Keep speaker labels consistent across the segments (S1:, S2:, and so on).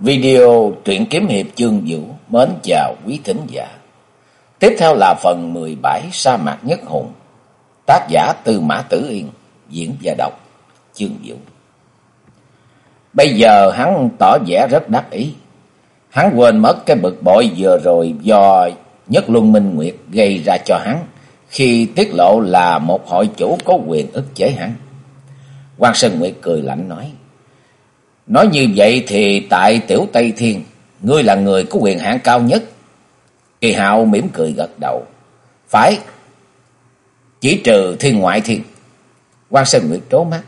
S1: Video truyện kiếm hiệp chương vũ mến chào quý thính giả. Tiếp theo là phần 17 Sa mạc nhất hùng. Tác giả Tư Mã Tử Yên, diễn và đọc chương vũ. Bây giờ hắn tỏ vẻ rất đắc ý. Hắn quên mất cái bực bội vừa rồi do Nhất Luân Minh Nguyệt gây ra cho hắn khi tiết lộ là một hội chủ có quyền ức chế hắn. Quan Sơn Nguyệt cười lạnh nói. Nói như vậy thì tại Tiểu Tây Thiên, ngươi là người có quyền hạn cao nhất. Kỳ hạo mỉm cười gật đầu. Phải, chỉ trừ thiên ngoại thiên. quan Sơn Nguyệt trố mắt.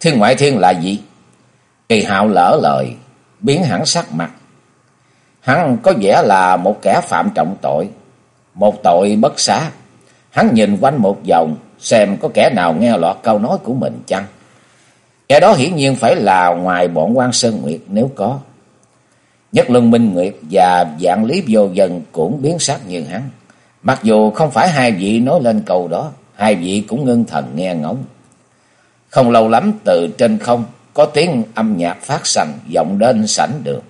S1: Thiên ngoại thiên là gì? Kỳ hạo lỡ lời, biến hẳn sắc mặt. Hắn có vẻ là một kẻ phạm trọng tội, một tội bất xá. Hắn nhìn quanh một vòng, xem có kẻ nào nghe lọt câu nói của mình chăng? Kẻ đó hiển nhiên phải là ngoài bọn quan Sơn Nguyệt nếu có. Nhất Luân Minh Nguyệt và dạng lý vô dân cũng biến sắc như hắn. Mặc dù không phải hai vị nói lên câu đó, hai vị cũng ngưng thần nghe ngóng. Không lâu lắm từ trên không có tiếng âm nhạc phát sành vọng đến sảnh đường.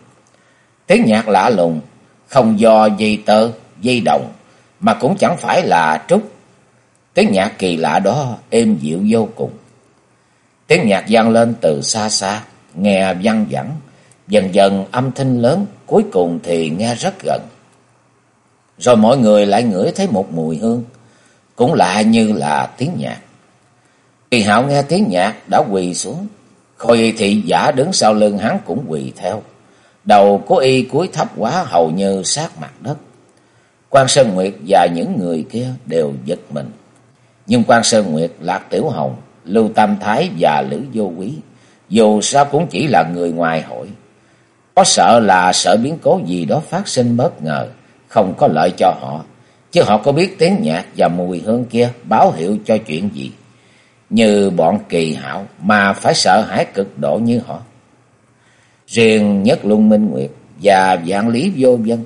S1: Tiếng nhạc lạ lùng, không do dây tơ, dây đồng, mà cũng chẳng phải là trúc. Tiếng nhạc kỳ lạ đó êm dịu vô cùng. Tiếng nhạc vang lên từ xa xa, nghe văng vẳng, dần dần âm thanh lớn, cuối cùng thì nghe rất gần. Rồi mọi người lại ngửi thấy một mùi hương, cũng lạ như là tiếng nhạc. Kỳ hạo nghe tiếng nhạc đã quỳ xuống, khôi thị giả đứng sau lưng hắn cũng quỳ theo. Đầu của y cúi thấp quá hầu như sát mặt đất. Quan Sơn Nguyệt và những người kia đều giật mình. Nhưng Quan Sơn Nguyệt, Lạc Tiểu Hồng Lưu Tam Thái và Lữ Vô Quý, dù sao cũng chỉ là người ngoài hội. Có sợ là sợ biến cố gì đó phát sinh bất ngờ, không có lợi cho họ. Chứ họ có biết tiếng nhạc và mùi hương kia báo hiệu cho chuyện gì. Như bọn kỳ hảo mà phải sợ hãi cực độ như họ. Riêng nhất Luân Minh Nguyệt và giảng lý vô dân,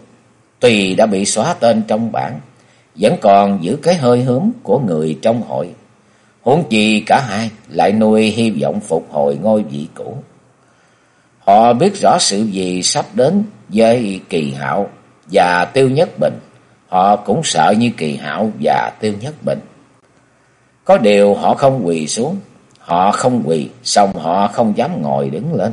S1: tùy đã bị xóa tên trong bảng, vẫn còn giữ cái hơi hướng của người trong hội. Huống chi cả hai lại nuôi hy vọng phục hồi ngôi vị cũ. Họ biết rõ sự gì sắp đến với kỳ hạo và tiêu nhất bình. Họ cũng sợ như kỳ hạo và tiêu nhất bình. Có điều họ không quỳ xuống. Họ không quỳ, xong họ không dám ngồi đứng lên.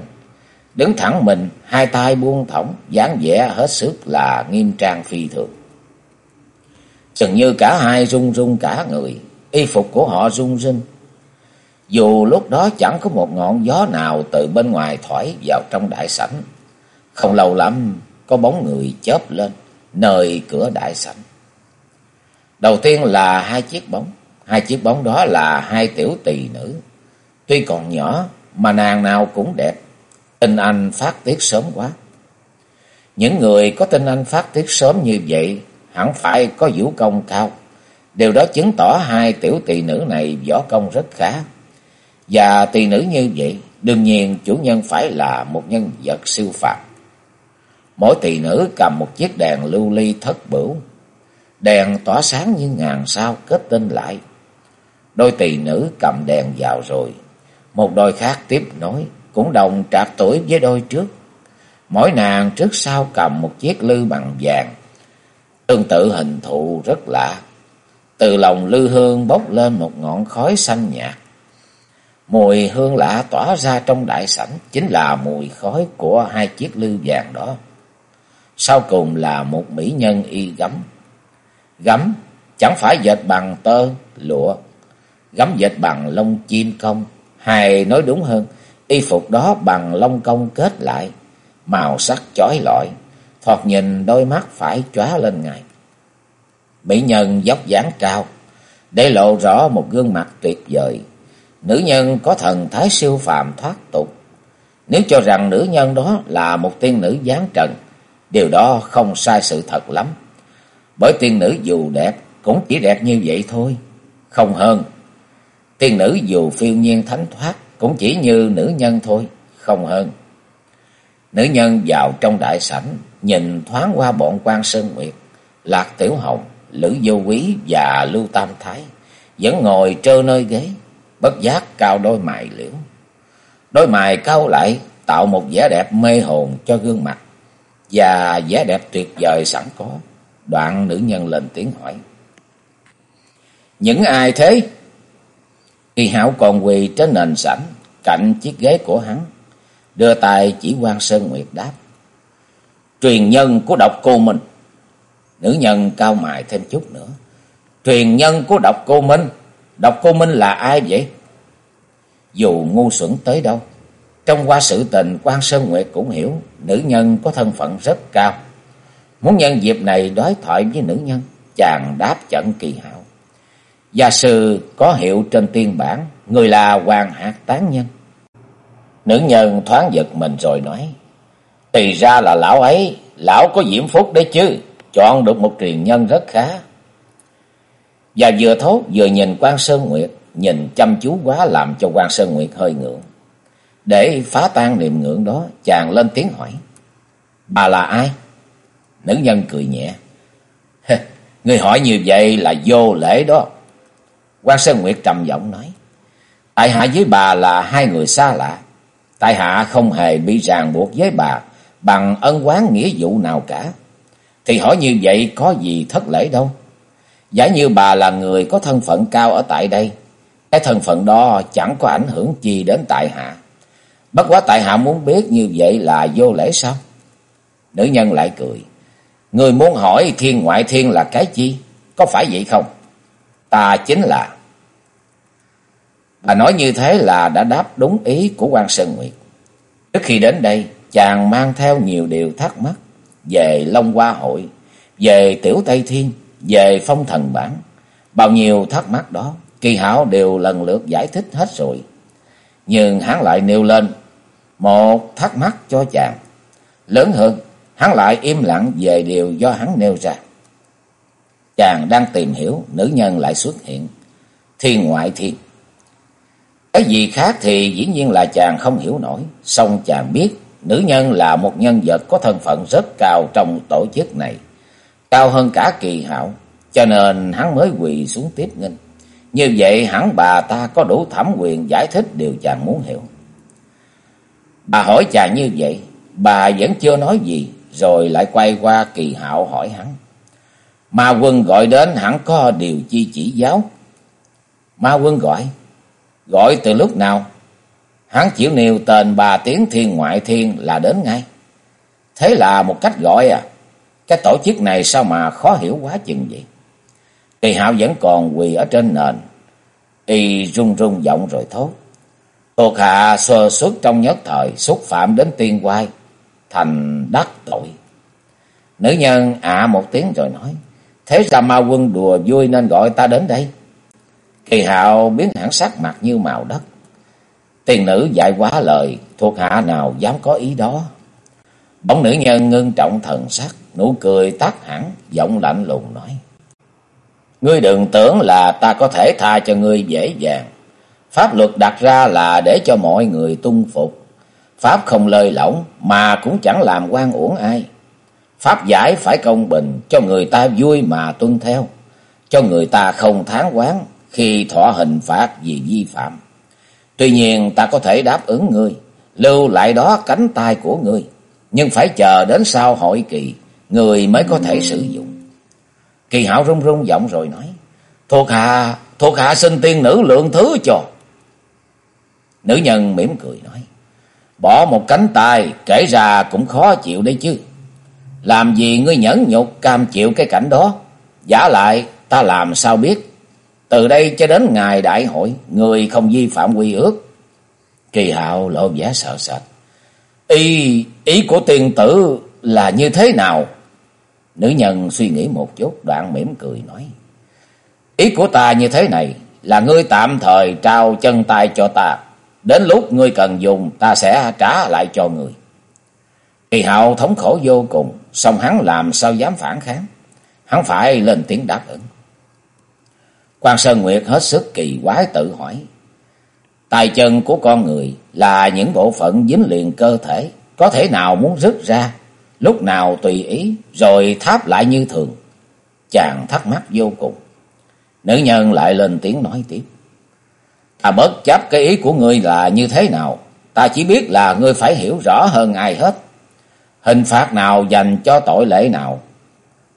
S1: Đứng thẳng mình, hai tay buông thõng, dáng vẻ hết sức là nghiêm trang phi thường. Dường như cả hai run run cả người, y phục của họ rung rinh. Dù lúc đó chẳng có một ngọn gió nào từ bên ngoài thổi vào trong đại sảnh. Không lâu lắm, có bóng người chớp lên, nơi cửa đại sảnh. Đầu tiên là hai chiếc bóng. Hai chiếc bóng đó là hai tiểu tỳ nữ. Tuy còn nhỏ, mà nàng nào cũng đẹp. Tinh anh phát tiết sớm quá. Những người có tinh anh phát tiết sớm như vậy, hẳn phải có vũ công cao. Điều đó chứng tỏ hai tiểu tỳ nữ này võ công rất khá. Và tỳ nữ như vậy, đương nhiên chủ nhân phải là một nhân vật siêu phàm. Mỗi tỳ nữ cầm một chiếc đèn lưu ly thất bửu. Đèn tỏa sáng như ngàn sao kết tinh lại. Đôi tỳ nữ cầm đèn vào rồi. Một đôi khác tiếp nối, cũng đồng trạc tuổi với đôi trước. Mỗi nàng trước sau cầm một chiếc lư bằng vàng. Tương tự hình thù rất lạ. Từ lòng lư hương bốc lên một ngọn khói xanh nhạt. Mùi hương lạ tỏa ra trong đại sảnh chính là mùi khói của hai chiếc lư vàng đó. Sau cùng là một mỹ nhân y gấm. Gấm chẳng phải dệt bằng tơ, lụa. Gấm dệt bằng lông chim công. Hay nói đúng hơn, y phục đó bằng lông công kết lại. Màu sắc chói lọi. Thoạt nhìn đôi mắt phải chóa lên ngài. Mỹ nhân dốc dáng cao, để lộ rõ một gương mặt tuyệt vời. Nữ nhân có thần thái siêu phàm thoát tục. Nếu cho rằng nữ nhân đó là một tiên nữ dáng trần, điều đó không sai sự thật lắm. Bởi tiên nữ dù đẹp, cũng chỉ đẹp như vậy thôi, không hơn. Tiên nữ dù phiêu nhiên thánh thoát, cũng chỉ như nữ nhân thôi, không hơn. Nữ nhân vào trong đại sảnh, nhìn thoáng qua bọn quan Sơn Nguyệt, Lạc Tiểu Hồng, Lữ Vô Quý và Lưu Tam Thái vẫn ngồi trơ nơi ghế, bất giác cao đôi mày liễu. Đôi mày cao lại tạo một vẻ đẹp mê hồn cho gương mặt và vẻ đẹp tuyệt vời sẵn có. Đoạn nữ nhân lên tiếng hỏi. Những ai thế? Kỳ hảo còn quỳ trên nền sảnh, cạnh chiếc ghế của hắn, đưa tay chỉ quan Sơn Nguyệt đáp. Truyền nhân của độc cô mình Nữ nhân cao mài thêm chút nữa. Truyền nhân của độc cô Minh. Độc cô Minh là ai vậy? Dù ngu xuẩn tới đâu. Trong qua sự tình quan Sơn Nguyệt cũng hiểu nữ nhân có thân phận rất cao. Muốn nhân dịp này đối thoại với nữ nhân, chàng đáp trận kỳ hảo. Gia sư có hiệu trên tiên bản, người là Hoàng Hạt Tán Nhân. Nữ nhân thoáng giật mình rồi nói, Thì ra là lão ấy, lão có diễm phúc đấy chứ, chọn được một truyền nhân rất khá. Và vừa thốt vừa nhìn quan Sơn Nguyệt, nhìn chăm chú quá làm cho quan Sơn Nguyệt hơi ngượng. Để phá tan niềm ngưỡng đó, chàng lên tiếng hỏi. Bà là ai? Nữ nhân cười nhẹ. Người hỏi như vậy là vô lễ đó. quan Sơn Nguyệt trầm giọng nói. Tại hạ với bà là hai người xa lạ. Tại hạ không hề bị ràng buộc với bà bằng ân quán nghĩa vụ nào cả. Thì hỏi như vậy có gì thất lễ đâu. Giả như bà là người có thân phận cao ở tại đây. Cái thân phận đó chẳng có ảnh hưởng gì đến tại hạ. Bất quá tại hạ muốn biết như vậy là vô lễ sao? Nữ nhân lại cười. Người muốn hỏi thiên ngoại thiên là cái chi? Có phải vậy không? Ta chính là... Bà nói như thế là đã đáp đúng ý của quan Sơn Nguyệt. Trước khi đến đây, chàng mang theo nhiều điều thắc mắc về Long Hoa Hội, về Tiểu Tây Thiên, về Phong Thần Bản. Bao nhiêu thắc mắc đó, kỳ hảo đều lần lượt giải thích hết rồi. Nhưng hắn lại nêu lên một thắc mắc cho chàng. Lớn hơn, hắn lại im lặng về điều do hắn nêu ra. Chàng đang tìm hiểu, nữ nhân lại xuất hiện. Thiên ngoại thiên. Cái gì khác thì dĩ nhiên là chàng không hiểu nổi. Song chàng biết nữ nhân là một nhân vật có thân phận rất cao trong tổ chức này. Cao hơn cả kỳ hảo. Cho nên hắn mới quỳ xuống tiếp nghinh. Như vậy hẳn bà ta có đủ thẩm quyền giải thích điều chàng muốn hiểu. Bà hỏi chàng như vậy, bà vẫn chưa nói gì, rồi lại quay qua kỳ hạo hỏi hắn. Ma quân gọi đến hẳn có điều chi chỉ giáo. Ma quân gọi? Gọi từ lúc nào? Hắn chịu nêu tên bà tiếng thiên ngoại thiên là đến ngay. Thế là một cách gọi à. Cái tổ chức này sao mà khó hiểu quá chừng vậy? Kỳ hạo vẫn còn quỳ ở trên nền. Y run run giọng rồi thốt. Thuộc hạ sơ xuất trong nhất thời, xúc phạm đến tiên quai. Thành đắc tội. Nữ nhân ạ một tiếng rồi nói. Thế ra ma quân đùa vui nên gọi ta đến đây. Kỳ hạo biến hẳn sắc mặt như màu đất. Tiền nữ dạy quá lời, thuộc hạ nào dám có ý đó. Bóng nữ nhân ngưng trọng thần sắc, nụ cười tắt hẳn, giọng lạnh lùng nói. Ngươi đừng tưởng là ta có thể tha cho ngươi dễ dàng. Pháp luật đặt ra là để cho mọi người tuân phục. Pháp không lời lỏng mà cũng chẳng làm quan uổng ai. Pháp giải phải công bình cho người ta vui mà tuân theo. Cho người ta không tháng quán khi thọ hình phạt vì vi phạm. Tuy nhiên ta có thể đáp ứng ngươi, lưu lại đó cánh tay của ngươi. Nhưng phải chờ đến sau hội kỳ, người mới có thể sử dụng. Kỳ hảo run run giọng rồi nói. Thuộc hạ, thuộc hạ xin tiên nữ lượng thứ cho. Nữ nhân mỉm cười nói. Bỏ một cánh tay kể ra cũng khó chịu đấy chứ. Làm gì ngươi nhẫn nhục cam chịu cái cảnh đó. Giả lại ta làm sao biết. Từ đây cho đến ngày đại hội. Người không vi phạm quy ước. Kỳ hạo lộ vẻ sợ sệt. Ý, ý của tiền tử là như thế nào? Nữ nhân suy nghĩ một chút đoạn mỉm cười nói. Ý của ta như thế này là ngươi tạm thời trao chân tay cho ta. Đến lúc ngươi cần dùng ta sẽ trả lại cho ngươi. Kỳ hạo thống khổ vô cùng, song hắn làm sao dám phản kháng. Hắn phải lên tiếng đáp ứng. Quan Sơn Nguyệt hết sức kỳ quái tự hỏi. Tài chân của con người là những bộ phận dính liền cơ thể, có thể nào muốn rứt ra, lúc nào tùy ý, rồi tháp lại như thường. Chàng thắc mắc vô cùng. Nữ nhân lại lên tiếng nói tiếp. Ta bất chấp cái ý của ngươi là như thế nào, ta chỉ biết là ngươi phải hiểu rõ hơn ai hết. Hình phạt nào dành cho tội lệ nào.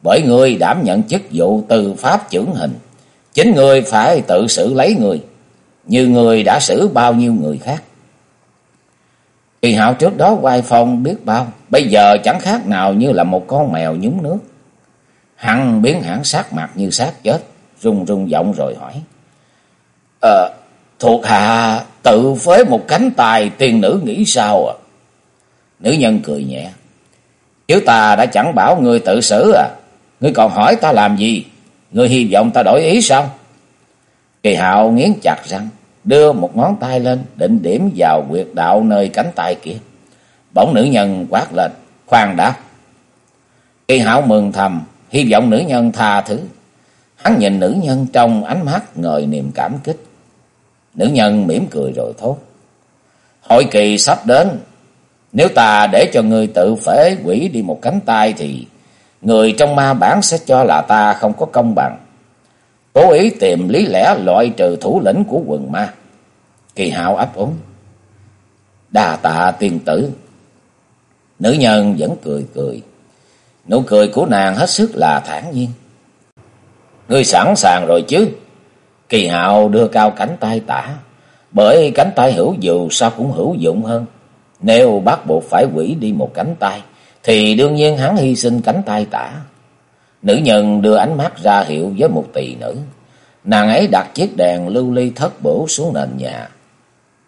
S1: Bởi ngươi đảm nhận chức vụ từ pháp trưởng hình. Chính người phải tự xử lấy người. Như người đã xử bao nhiêu người khác. Kỳ hạo trước đó quay phong biết bao. Bây giờ chẳng khác nào như là một con mèo nhúng nước. Hằng biến hẳn sát mặt như sát chết. Rung rung giọng rồi hỏi. Ờ, thuộc hạ tự phế một cánh tài tiền nữ nghĩ sao à? Nữ nhân cười nhẹ. Chứ ta đã chẳng bảo người tự xử à. Ngươi còn hỏi ta làm gì? Ngươi hy vọng ta đổi ý sao? Kỳ hạo nghiến chặt răng. Đưa một ngón tay lên, định điểm vào quyệt đạo nơi cánh tay kia. Bỗng nữ nhân quát lên. Khoan đã. Kỳ hạo mừng thầm. Hy vọng nữ nhân tha thứ. Hắn nhìn nữ nhân trong ánh mắt ngời niềm cảm kích. Nữ nhân mỉm cười rồi thốt. Hội kỳ sắp đến. Nếu ta để cho người tự phế quỷ đi một cánh tay thì người trong ma bản sẽ cho là ta không có công bằng. Cố ý tìm lý lẽ loại trừ thủ lĩnh của quần ma. Kỳ hạo ấp úng. Đà tạ tiên tử. Nữ nhân vẫn cười cười. Nụ cười của nàng hết sức là thản nhiên. Ngươi sẵn sàng rồi chứ? Kỳ hạo đưa cao cánh tay tả. Bởi cánh tay hữu dù sao cũng hữu dụng hơn. Nếu bắt buộc phải quỷ đi một cánh tay, thì đương nhiên hắn hy sinh cánh tay tả. Nữ nhân đưa ánh mắt ra hiệu với một tỳ nữ. Nàng ấy đặt chiếc đèn lưu ly thất bổ xuống nền nhà.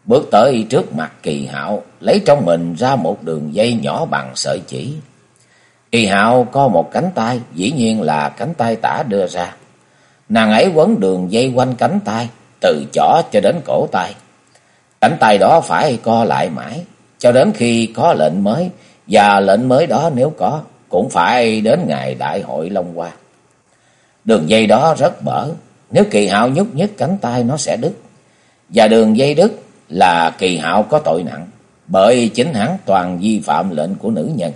S1: Bước tới trước mặt kỳ hạo, lấy trong mình ra một đường dây nhỏ bằng sợi chỉ. Kỳ hạo có một cánh tay, dĩ nhiên là cánh tay tả đưa ra. Nàng ấy quấn đường dây quanh cánh tay, từ chỏ cho đến cổ tay. Cánh tay đó phải co lại mãi, cho đến khi có lệnh mới, và lệnh mới đó nếu có, cũng phải đến ngày đại hội Long Hoa. Đường dây đó rất bở, nếu kỳ hạo nhúc nhích cánh tay nó sẽ đứt. Và đường dây đứt là kỳ hạo có tội nặng, bởi chính hắn toàn vi phạm lệnh của nữ nhân.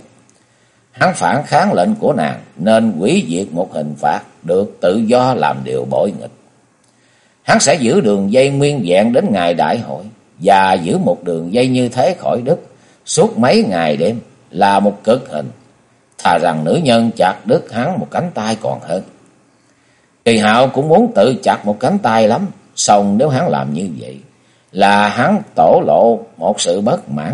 S1: Hắn phản kháng lệnh của nàng nên quỷ diệt một hình phạt được tự do làm điều bội nghịch. Hắn sẽ giữ đường dây nguyên vẹn đến ngày đại hội và giữ một đường dây như thế khỏi đứt suốt mấy ngày đêm là một cực hình. Thà rằng nữ nhân chặt đứt hắn một cánh tay còn hơn. Kỳ hạo cũng muốn tự chặt một cánh tay lắm. Xong nếu hắn làm như vậy, là hắn tổ lộ một sự bất mãn.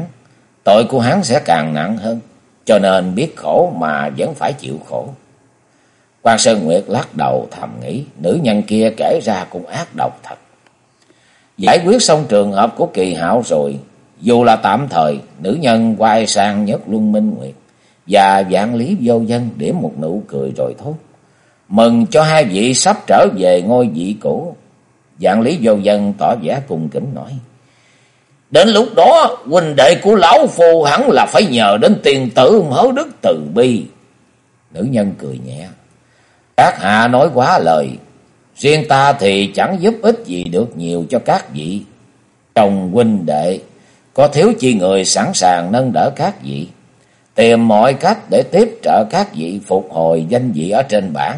S1: Tội của hắn sẽ càng nặng hơn. Cho nên biết khổ mà vẫn phải chịu khổ. Quan Sơn Nguyệt lắc đầu thầm nghĩ. Nữ nhân kia kể ra cũng ác độc thật. Giải quyết xong trường hợp của kỳ hạo rồi. Dù là tạm thời, nữ nhân quay sang nhất luân minh nguyệt. Và dạng lý vô dân điểm một nụ cười rồi thốt. Mừng cho hai vị sắp trở về ngôi vị cũ. Dạng lý vô dân tỏ vẻ cùng kính nói. Đến lúc đó, huynh đệ của lão phu hẳn là phải nhờ đến tiền tử mở đức từ bi. Nữ nhân cười nhẹ. Các hạ nói quá lời. Riêng ta thì chẳng giúp ích gì được nhiều cho các vị. chồng huynh đệ, có thiếu chi người sẵn sàng nâng đỡ các vị. Tìm mọi cách để tiếp trợ các vị phục hồi danh vị ở trên bảng.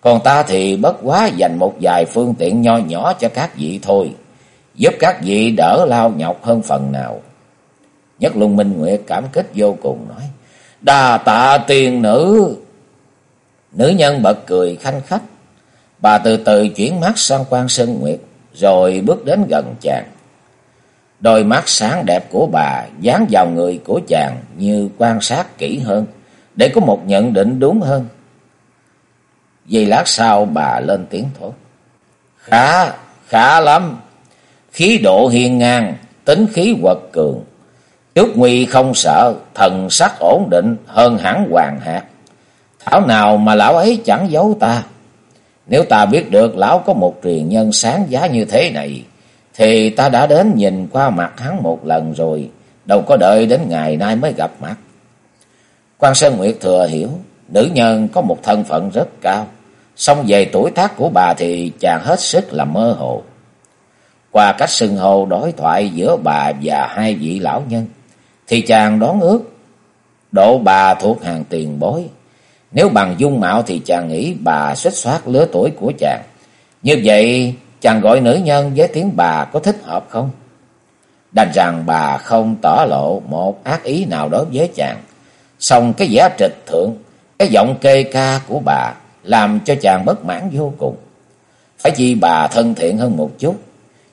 S1: Còn ta thì bất quá dành một vài phương tiện nho nhỏ cho các vị thôi. Giúp các vị đỡ lao nhọc hơn phần nào. Nhất Luân Minh Nguyệt cảm kích vô cùng, nói. Đà tạ tiền nữ. Nữ nhân bật cười khanh khách. Bà từ từ chuyển mắt sang quan Sơn Nguyệt. Rồi bước đến gần chàng. Đôi mắt sáng đẹp của bà dán vào người của chàng như quan sát kỹ hơn. Để có một nhận định đúng hơn. Vì lát sau bà lên tiếng thốt. Khá, khá lắm. Khí độ hiên ngang, tính khí quật cường. Trước nguy không sợ, thần sắc ổn định hơn hẳn hoàng hạt. Thảo nào mà lão ấy chẳng giấu ta. Nếu ta biết được lão có một truyền nhân sáng giá như thế này, thì ta đã đến nhìn qua mặt hắn một lần rồi, đâu có đợi đến ngày nay mới gặp mặt. Quan Sơn Nguyệt thừa hiểu, nữ nhân có một thân phận rất cao, song về tuổi tác của bà thì chàng hết sức là mơ hồ. Qua cách xưng hô đối thoại giữa bà và hai vị lão nhân, thì chàng đoán ước độ bà thuộc hàng tiền bối. Nếu bằng dung mạo thì chàng nghĩ bà xuất soát lứa tuổi của chàng. Như vậy chàng gọi nữ nhân với tiếng bà có thích hợp không? Đành rằng bà không tỏ lộ một ác ý nào đối với chàng. Xong cái giá trịch thượng, cái giọng kê ca của bà làm cho chàng bất mãn vô cùng. Phải chi bà thân thiện hơn một chút,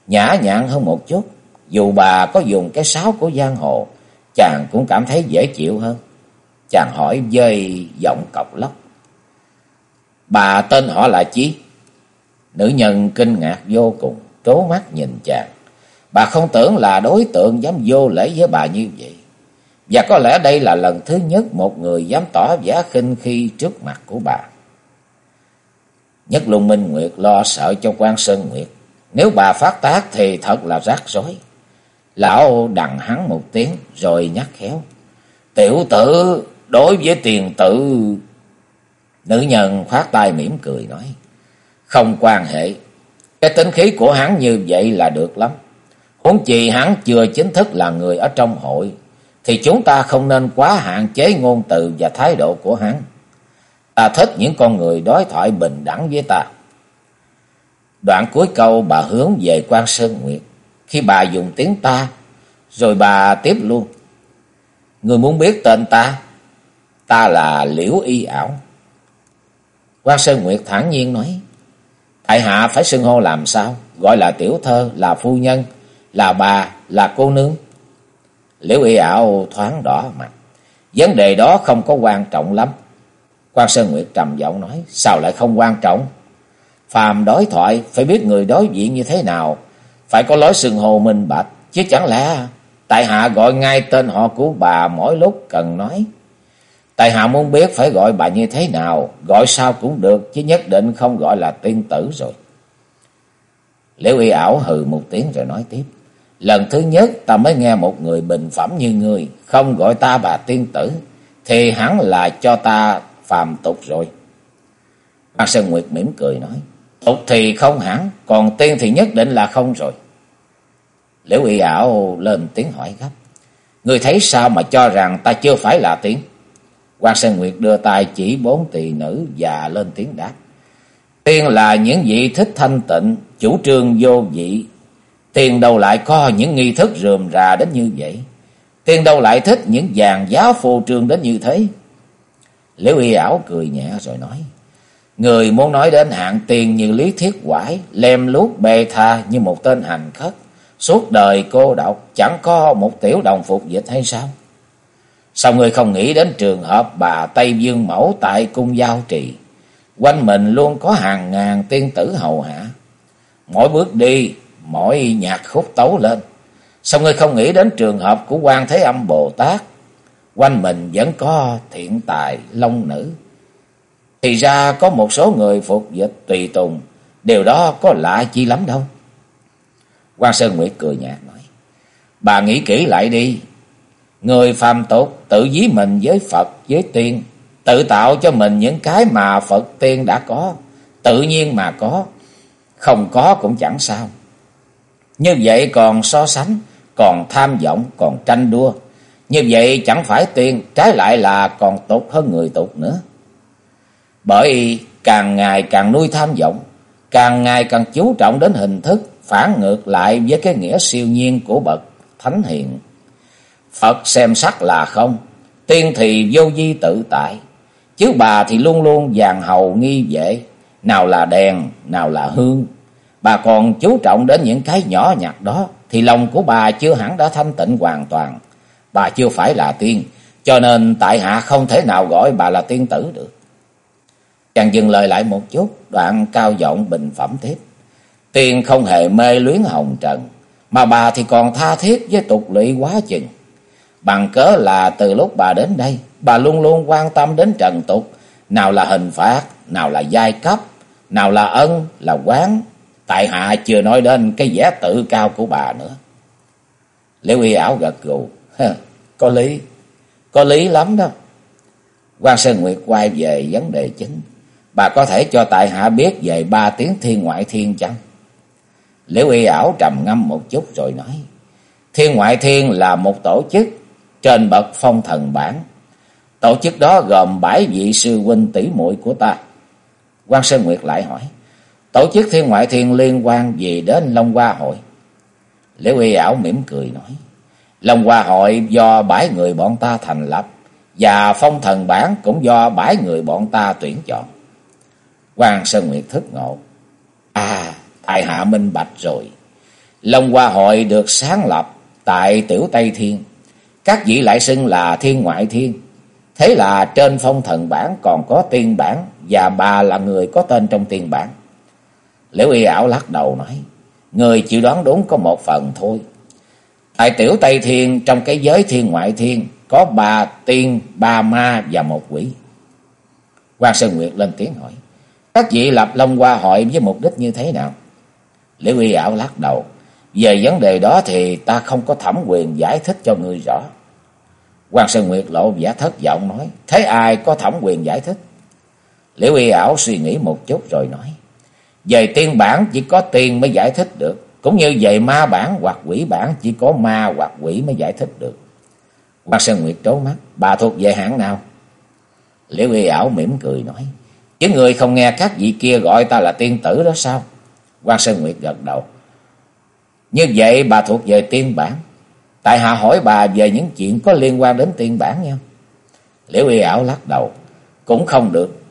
S1: nhã nhặn hơn một chút. Dù bà có dùng cái sáo của giang hồ, chàng cũng cảm thấy dễ chịu hơn. Chàng hỏi dây giọng cọc lóc. Bà tên họ là chi? Nữ nhân kinh ngạc vô cùng, trố mắt nhìn chàng. Bà không tưởng là đối tượng dám vô lễ với bà như vậy. Và có lẽ đây là lần thứ nhất một người dám tỏ vẻ khinh khi trước mặt của bà. Nhất Lung Minh Nguyệt lo sợ cho quan Sơn Nguyệt. Nếu bà phát tác thì thật là rắc rối. Lão đằng hắn một tiếng rồi nhắc khéo. Tiểu tử đối với tiền tử... Nữ nhân khoát tay mỉm cười nói. Không quan hệ. Cái tính khí của hắn như vậy là được lắm. Huống chi hắn chưa chính thức là người ở trong hội. Thì chúng ta không nên quá hạn chế ngôn từ và thái độ của hắn. Ta thích những con người đối thoại bình đẳng với ta. Đoạn cuối câu bà hướng về quan Sơn Nguyệt. Khi bà dùng tiếng ta, rồi bà tiếp luôn. Người muốn biết tên ta? Ta là Liễu Y Ảo. quan Sơn Nguyệt thản nhiên nói. Tại hạ phải xưng hô làm sao? Gọi là tiểu thơ, là phu nhân, là bà, là cô nương. Liễu Y Ảo thoáng đỏ mặt. Vấn đề đó không có quan trọng lắm. quan Sơn Nguyệt trầm giọng nói. Sao lại không quan trọng? Phàm đối thoại phải biết người đối diện như thế nào. Phải có lối xưng hô minh bạch. Chứ chẳng lẽ tại hạ gọi ngay tên họ của bà mỗi lúc cần nói. Tài hạ muốn biết phải gọi bà như thế nào. Gọi sao cũng được chứ nhất định không gọi là tiên tử rồi. Liễu y ảo hừ một tiếng rồi nói tiếp. Lần thứ nhất ta mới nghe một người bình phẩm như người không gọi ta bà tiên tử. Thì hẳn là cho ta phàm tục rồi. Hoàng Sơn Nguyệt mỉm cười nói. Tục thì không hẳn, còn tiên thì nhất định là không rồi. Liễu y ảo lên tiếng hỏi gấp. Người thấy sao mà cho rằng ta chưa phải là tiên? Quan Sơn Nguyệt đưa tay chỉ bốn tỳ nữ và lên tiếng đáp. Tiên là những vị thích thanh tịnh, chủ trương vô vị. Tiên đâu lại có những nghi thức rườm rà đến như vậy. Tiên đâu lại thích những vàng giá phô trương đến như thế. Liễu y ảo cười nhẹ rồi nói. Người muốn nói đến hạng tiền như lý thiết quải, lem lút bê tha như một tên hành khất. Suốt đời cô độc chẳng có một tiểu đồng phục dịch hay sao? Sao người không nghĩ đến trường hợp bà Tây Dương Mẫu tại cung giao trì? Quanh mình luôn có hàng ngàn tiên tử hầu hạ. Mỗi bước đi, mỗi nhạc khúc tấu lên. Sao người không nghĩ đến trường hợp của quan Thế Âm Bồ Tát? Quanh mình vẫn có thiện tài, long nữ. Thì ra có một số người phục dịch tùy tùng, điều đó có lạ chi lắm đâu. quan Sơn Nguyệt cười nhạt nói, bà nghĩ kỹ lại đi, người phàm tục tự dí mình với Phật, với tiên, tự tạo cho mình những cái mà Phật tiên đã có, tự nhiên mà có, không có cũng chẳng sao. Như vậy còn so sánh, còn tham vọng, còn tranh đua, như vậy chẳng phải tiên, trái lại là còn tốt hơn người tục nữa. Bởi càng ngày càng nuôi tham vọng, càng ngày càng chú trọng đến hình thức, phản ngược lại với cái nghĩa siêu nhiên của bậc thánh hiền. Phật xem sắc là không, tiên thì vô di tự tại, chứ bà thì luôn luôn vàng hầu nghi vệ, nào là đèn, nào là hương. Bà còn chú trọng đến những cái nhỏ nhặt đó, thì lòng của bà chưa hẳn đã thanh tịnh hoàn toàn. Bà chưa phải là tiên, cho nên tại hạ không thể nào gọi bà là tiên tử được. Chàng dừng lời lại một chút, đoạn cao giọng bình phẩm tiếp. Tiên không hề mê luyến hồng trần, mà bà thì còn tha thiết với tục lụy quá chừng. Bằng cớ là từ lúc bà đến đây, bà luôn luôn quan tâm đến trần tục, nào là hình phạt, nào là giai cấp, nào là ân, là quán. Tại hạ chưa nói đến cái vẻ tự cao của bà nữa. Liễu y ảo gật gù, có lý, có lý lắm đó. quan Sơn Nguyệt quay về vấn đề chính. Bà có thể cho tại hạ biết về ba tiếng thiên ngoại thiên chăng? Liễu y ảo trầm ngâm một chút rồi nói. Thiên ngoại thiên là một tổ chức trên bậc phong thần bản. Tổ chức đó gồm bảy vị sư huynh tỷ muội của ta. quan Sơn Nguyệt lại hỏi. Tổ chức thiên ngoại thiên liên quan gì đến Long Hoa hội? Liễu y ảo mỉm cười nói. Long Hoa hội do bảy người bọn ta thành lập. Và phong thần bản cũng do bảy người bọn ta tuyển chọn. quan Sơn Nguyệt thức ngộ. À, tại hạ minh bạch rồi. Long Hoa hội được sáng lập tại Tiểu Tây Thiên. Các vị lại xưng là Thiên Ngoại Thiên. Thế là trên phong thần bản còn có tiên bản và bà là người có tên trong tiên bản. Liễu y ảo lắc đầu nói, người chịu đoán đúng có một phần thôi. Tại tiểu Tây Thiên trong cái giới thiên ngoại thiên có ba tiên, ba ma và một quỷ. Quan Sơn Nguyệt lên tiếng hỏi, các vị lập Long qua hội với mục đích như thế nào? Liễu y ảo lắc đầu, về vấn đề đó thì ta không có thẩm quyền giải thích cho người rõ. Quan Sơn Nguyệt lộ vẻ thất vọng nói, thế ai có thẩm quyền giải thích? Liễu y ảo suy nghĩ một chút rồi nói, về tiên bản chỉ có tiên mới giải thích được, cũng như về ma bản hoặc quỷ bản chỉ có ma hoặc quỷ mới giải thích được. Quan Sơn Nguyệt trố mắt, bà thuộc về hãng nào? Liễu y ảo mỉm cười nói, chứ người không nghe các vị kia gọi ta là tiên tử đó sao? Quan Sơn Nguyệt gật đầu. Như vậy bà thuộc về tiên bản. Tại hạ hỏi bà về những chuyện có liên quan đến tiên bản nha. Liễu y ảo lắc đầu. Cũng không được.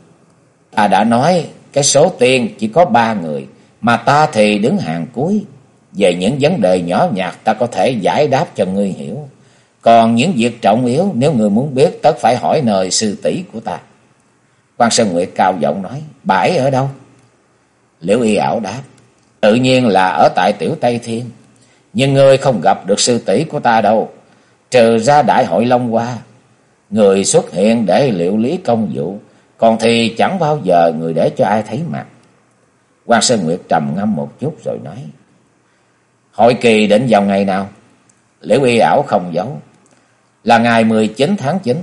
S1: Ta đã nói, cái số tiên chỉ có ba người. Mà ta thì đứng hàng cuối. Về những vấn đề nhỏ nhặt, ta có thể giải đáp cho ngươi hiểu. Còn những việc trọng yếu, nếu người muốn biết, tất phải hỏi nơi sư tỷ của ta. quan Sơn Nguyệt cao giọng nói. Bãi ở đâu? Liễu y ảo đáp. Tự nhiên là ở tại Tiểu Tây Thiên. Nhưng ngươi không gặp được sư tỷ của ta đâu. Trừ ra đại hội Long Hoa. Người xuất hiện để liệu lý công vụ. Còn thì chẳng bao giờ người để cho ai thấy mặt. quan Sơn Nguyệt trầm ngâm một chút rồi nói. Hội kỳ định vào ngày nào? Liễu y ảo không giấu. Là ngày 19 tháng 9.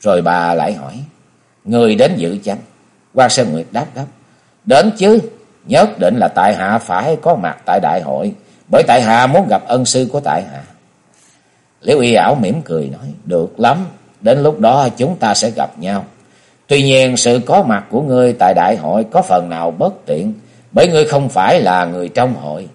S1: Rồi bà lại hỏi. Người đến dự chăng? quan Sơn Nguyệt đáp gấp. Đến chứ. Nhất định là tại hạ phải có mặt tại đại hội. Bởi tại hạ muốn gặp ân sư của tại hạ. Liễu y ảo mỉm cười nói. Được lắm. Đến lúc đó chúng ta sẽ gặp nhau. Tuy nhiên sự có mặt của ngươi tại đại hội có phần nào bất tiện. Bởi ngươi không phải là người trong hội.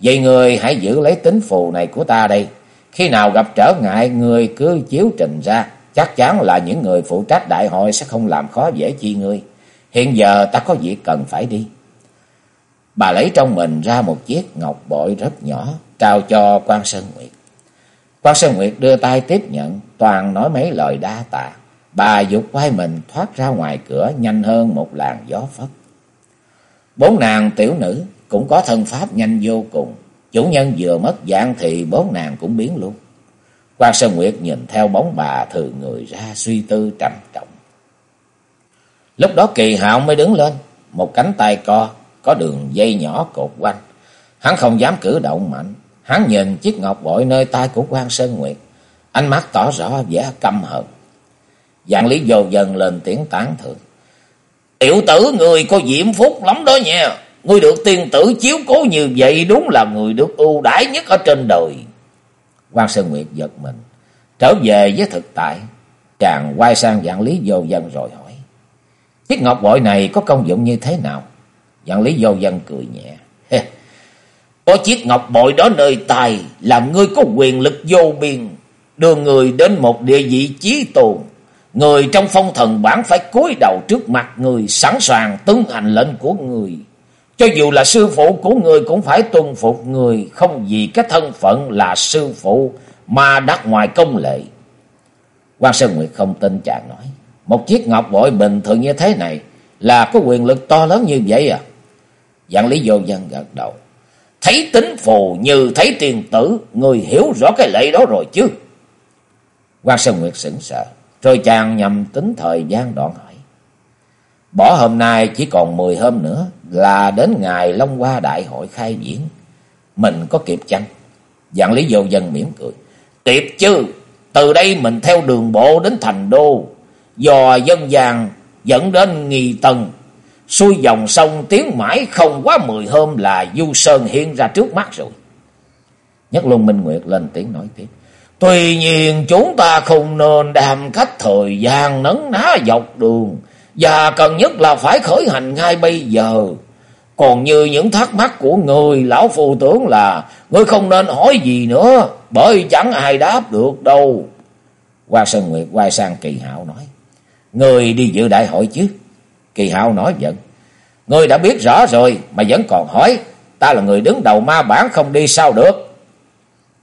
S1: Vậy ngươi hãy giữ lấy tính phù này của ta đây. Khi nào gặp trở ngại, ngươi cứ chiếu trình ra. Chắc chắn là những người phụ trách đại hội sẽ không làm khó dễ chi ngươi. Hiện giờ ta có việc cần phải đi. Bà lấy trong mình ra một chiếc ngọc bội rất nhỏ, trao cho quan Sơn Nguyệt. Quan Sơn Nguyệt đưa tay tiếp nhận, toàn nói mấy lời đa tạ. Bà dục quay mình thoát ra ngoài cửa nhanh hơn một làn gió phất. Bốn nàng tiểu nữ cũng có thân pháp nhanh vô cùng. Chủ nhân vừa mất dạng thì bốn nàng cũng biến luôn. Quan Sơn Nguyệt nhìn theo bóng bà thừ người ra suy tư trầm trọng. Lúc đó kỳ hạo mới đứng lên, một cánh tay co, có đường dây nhỏ cột quanh. Hắn không dám cử động mạnh. Hắn nhìn chiếc ngọc bội nơi tay của quan Sơn Nguyệt. Ánh mắt tỏ rõ vẻ căm hận. Dạng lý dồ dần lên tiếng tán thưởng. Tiểu tử người có diễm phúc lắm đó nha. Ngươi được tiên tử chiếu cố như vậy đúng là người được ưu đãi nhất ở trên đời. quan Sơn Nguyệt giật mình. Trở về với thực tại. Chàng quay sang dạng lý dồ dần rồi hỏi. Chiếc ngọc bội này có công dụng như thế nào? Dạng lý vô dân cười nhẹ. Có chiếc ngọc bội đó nơi tài, là ngươi có quyền lực vô biên. Đưa người đến một địa vị chí tồn. Người trong phong thần bản phải cúi đầu trước mặt người, sẵn sàng tuân hành lệnh của người. Cho dù là sư phụ của người cũng phải tuân phục người. Không vì cái thân phận là sư phụ mà đắc ngoài công lệ. quan Sơn Nguyệt không tin chàng nói. Một chiếc ngọc bội bình thường như thế này là có quyền lực to lớn như vậy à? Dạng lý vô dân gật đầu. Thấy tính phù như thấy tiền tử, người hiểu rõ cái lệ đó rồi chứ. quan Sơn Nguyệt sững sờ, rồi chàng nhầm tính thời gian đoạn hỏi. Bỏ hôm nay chỉ còn 10 hôm nữa là đến ngày Long Hoa Đại hội khai diễn. Mình có kịp chăng? Dạng lý vô dân mỉm cười. Kịp chứ, từ đây mình theo đường bộ đến thành đô, dò dân vàng dẫn đến nghi tầng xuôi dòng sông tiến mãi không quá mười hôm là Du Sơn hiện ra trước mắt rồi. Nhất Luân Minh Nguyệt lên tiếng nói tiếp. Tuy nhiên chúng ta không nên đàm cách thời gian nấn ná dọc đường. Và cần nhất là phải khởi hành ngay bây giờ. Còn như những thắc mắc của người, lão phù tưởng là người không nên hỏi gì nữa, bởi chẳng ai đáp được đâu. Hoa Sơn Nguyệt quay sang Kỳ Hạo nói, Người đi dự đại hội chứ? Kỳ Hạo nói giận, Ngươi đã biết rõ rồi mà vẫn còn hỏi, ta là người đứng đầu ma bản không đi sao được.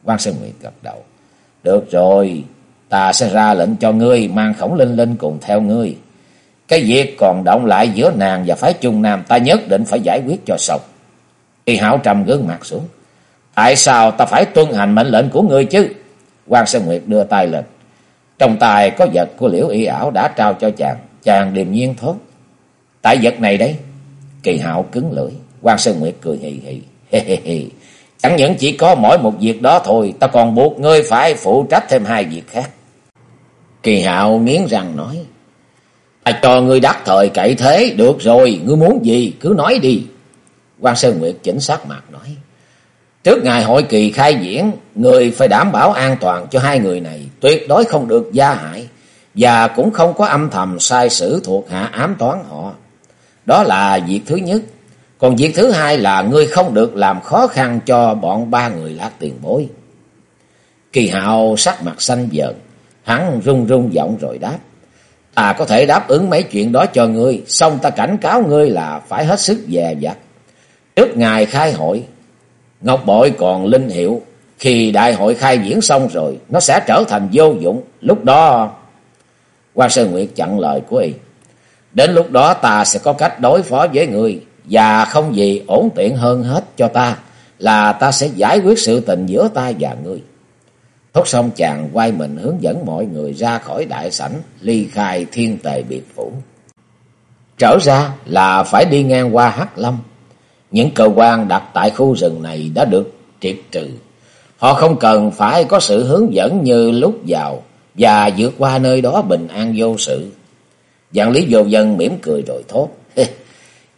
S1: Quan Sơn Nguyệt gật đầu, Được rồi, ta sẽ ra lệnh cho ngươi mang khổng linh linh cùng theo ngươi. Cái việc còn động lại giữa nàng và phái Trung Nam ta nhất định phải giải quyết cho xong. Kỳ hảo trầm gương mặt xuống. Tại sao ta phải tuân hành mệnh lệnh của ngươi chứ? Quan Sơn Nguyệt đưa tay lên. Trong tài có vật của liễu y ảo đã trao cho chàng. Chàng điềm nhiên thốt. Tại vật này đấy. Kỳ hạo cứng lưỡi. Quan Sơn Nguyệt cười hì hì. He Chẳng những chỉ có mỗi một việc đó thôi. Ta còn buộc ngươi phải phụ trách thêm hai việc khác. Kỳ hạo nghiến răng nói. Ta cho ngươi đắc thời cậy thế. Được rồi. Ngươi muốn gì cứ nói đi. quan Sơn Nguyệt chỉnh sát mặt nói. Trước ngày hội kỳ khai diễn, người phải đảm bảo an toàn cho hai người này, tuyệt đối không được gia hại, và cũng không có âm thầm sai sử thuộc hạ ám toán họ. Đó là việc thứ nhất. Còn việc thứ hai là ngươi không được làm khó khăn cho bọn ba người lát tiền bối. Kỳ hạo sắc mặt xanh dợn, hắn run run giọng rồi đáp. Ta có thể đáp ứng mấy chuyện đó cho ngươi, xong ta cảnh cáo ngươi là phải hết sức dè dặt. Trước ngày khai hội, Ngọc bội còn linh hiệu, khi đại hội khai diễn xong rồi, nó sẽ trở thành vô dụng. Lúc đó, quan Sơn Nguyệt chặn lời của y. Đến lúc đó ta sẽ có cách đối phó với người, và không gì ổn tiện hơn hết cho ta, là ta sẽ giải quyết sự tình giữa ta và ngươi. Thốt xong chàng quay mình hướng dẫn mọi người ra khỏi đại sảnh, ly khai thiên tề biệt phủ. Trở ra là phải đi ngang qua Hắc Lâm. Những cơ quan đặt tại khu rừng này đã được triệt trừ. Họ không cần phải có sự hướng dẫn như lúc vào và vượt qua nơi đó bình an vô sự. Dạng lý vô dân mỉm cười rồi thốt.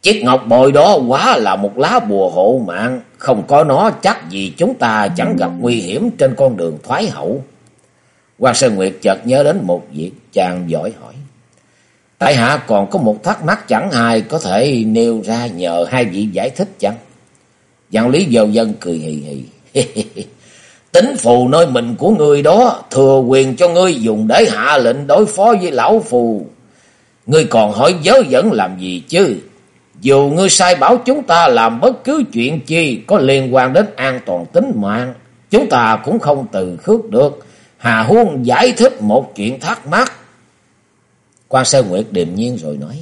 S1: Chiếc ngọc bội đó quá là một lá bùa hộ mạng. Không có nó chắc gì chúng ta chẳng gặp nguy hiểm trên con đường thoái hậu. Quan Sơn Nguyệt chợt nhớ đến một việc chàng giỏi hỏi. Tại hạ còn có một thắc mắc chẳng ai có thể nêu ra nhờ hai vị giải thích chăng? Giang Lý Dầu Dân cười hì hì. Tính phù nơi mình của người đó thừa quyền cho ngươi dùng để hạ lệnh đối phó với lão phù. Ngươi còn hỏi dớ dẫn làm gì chứ? Dù ngươi sai bảo chúng ta làm bất cứ chuyện chi có liên quan đến an toàn tính mạng, chúng ta cũng không từ khước được. Hà Huân giải thích một chuyện thắc mắc quan sơ Nguyệt điềm nhiên rồi nói.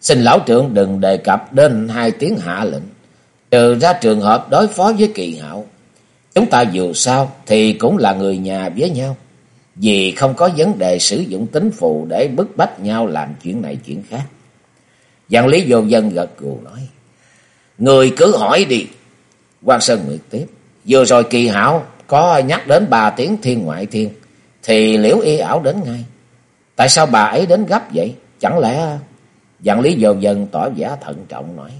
S1: Xin lão trưởng đừng đề cập đến hai tiếng hạ lệnh. Trừ ra trường hợp đối phó với kỳ hạo. Chúng ta dù sao thì cũng là người nhà với nhau. Vì không có vấn đề sử dụng tính phù để bức bách nhau làm chuyện này chuyện khác. Giang Lý Vô Dân gật gù nói. Người cứ hỏi đi. quan Sơn Nguyệt tiếp. Vừa rồi kỳ hảo, có nhắc đến bà tiếng thiên ngoại thiên. Thì liễu y ảo đến ngay. Tại sao bà ấy đến gấp vậy? Chẳng lẽ... Giang lý vô dân tỏ vẻ thận trọng nói.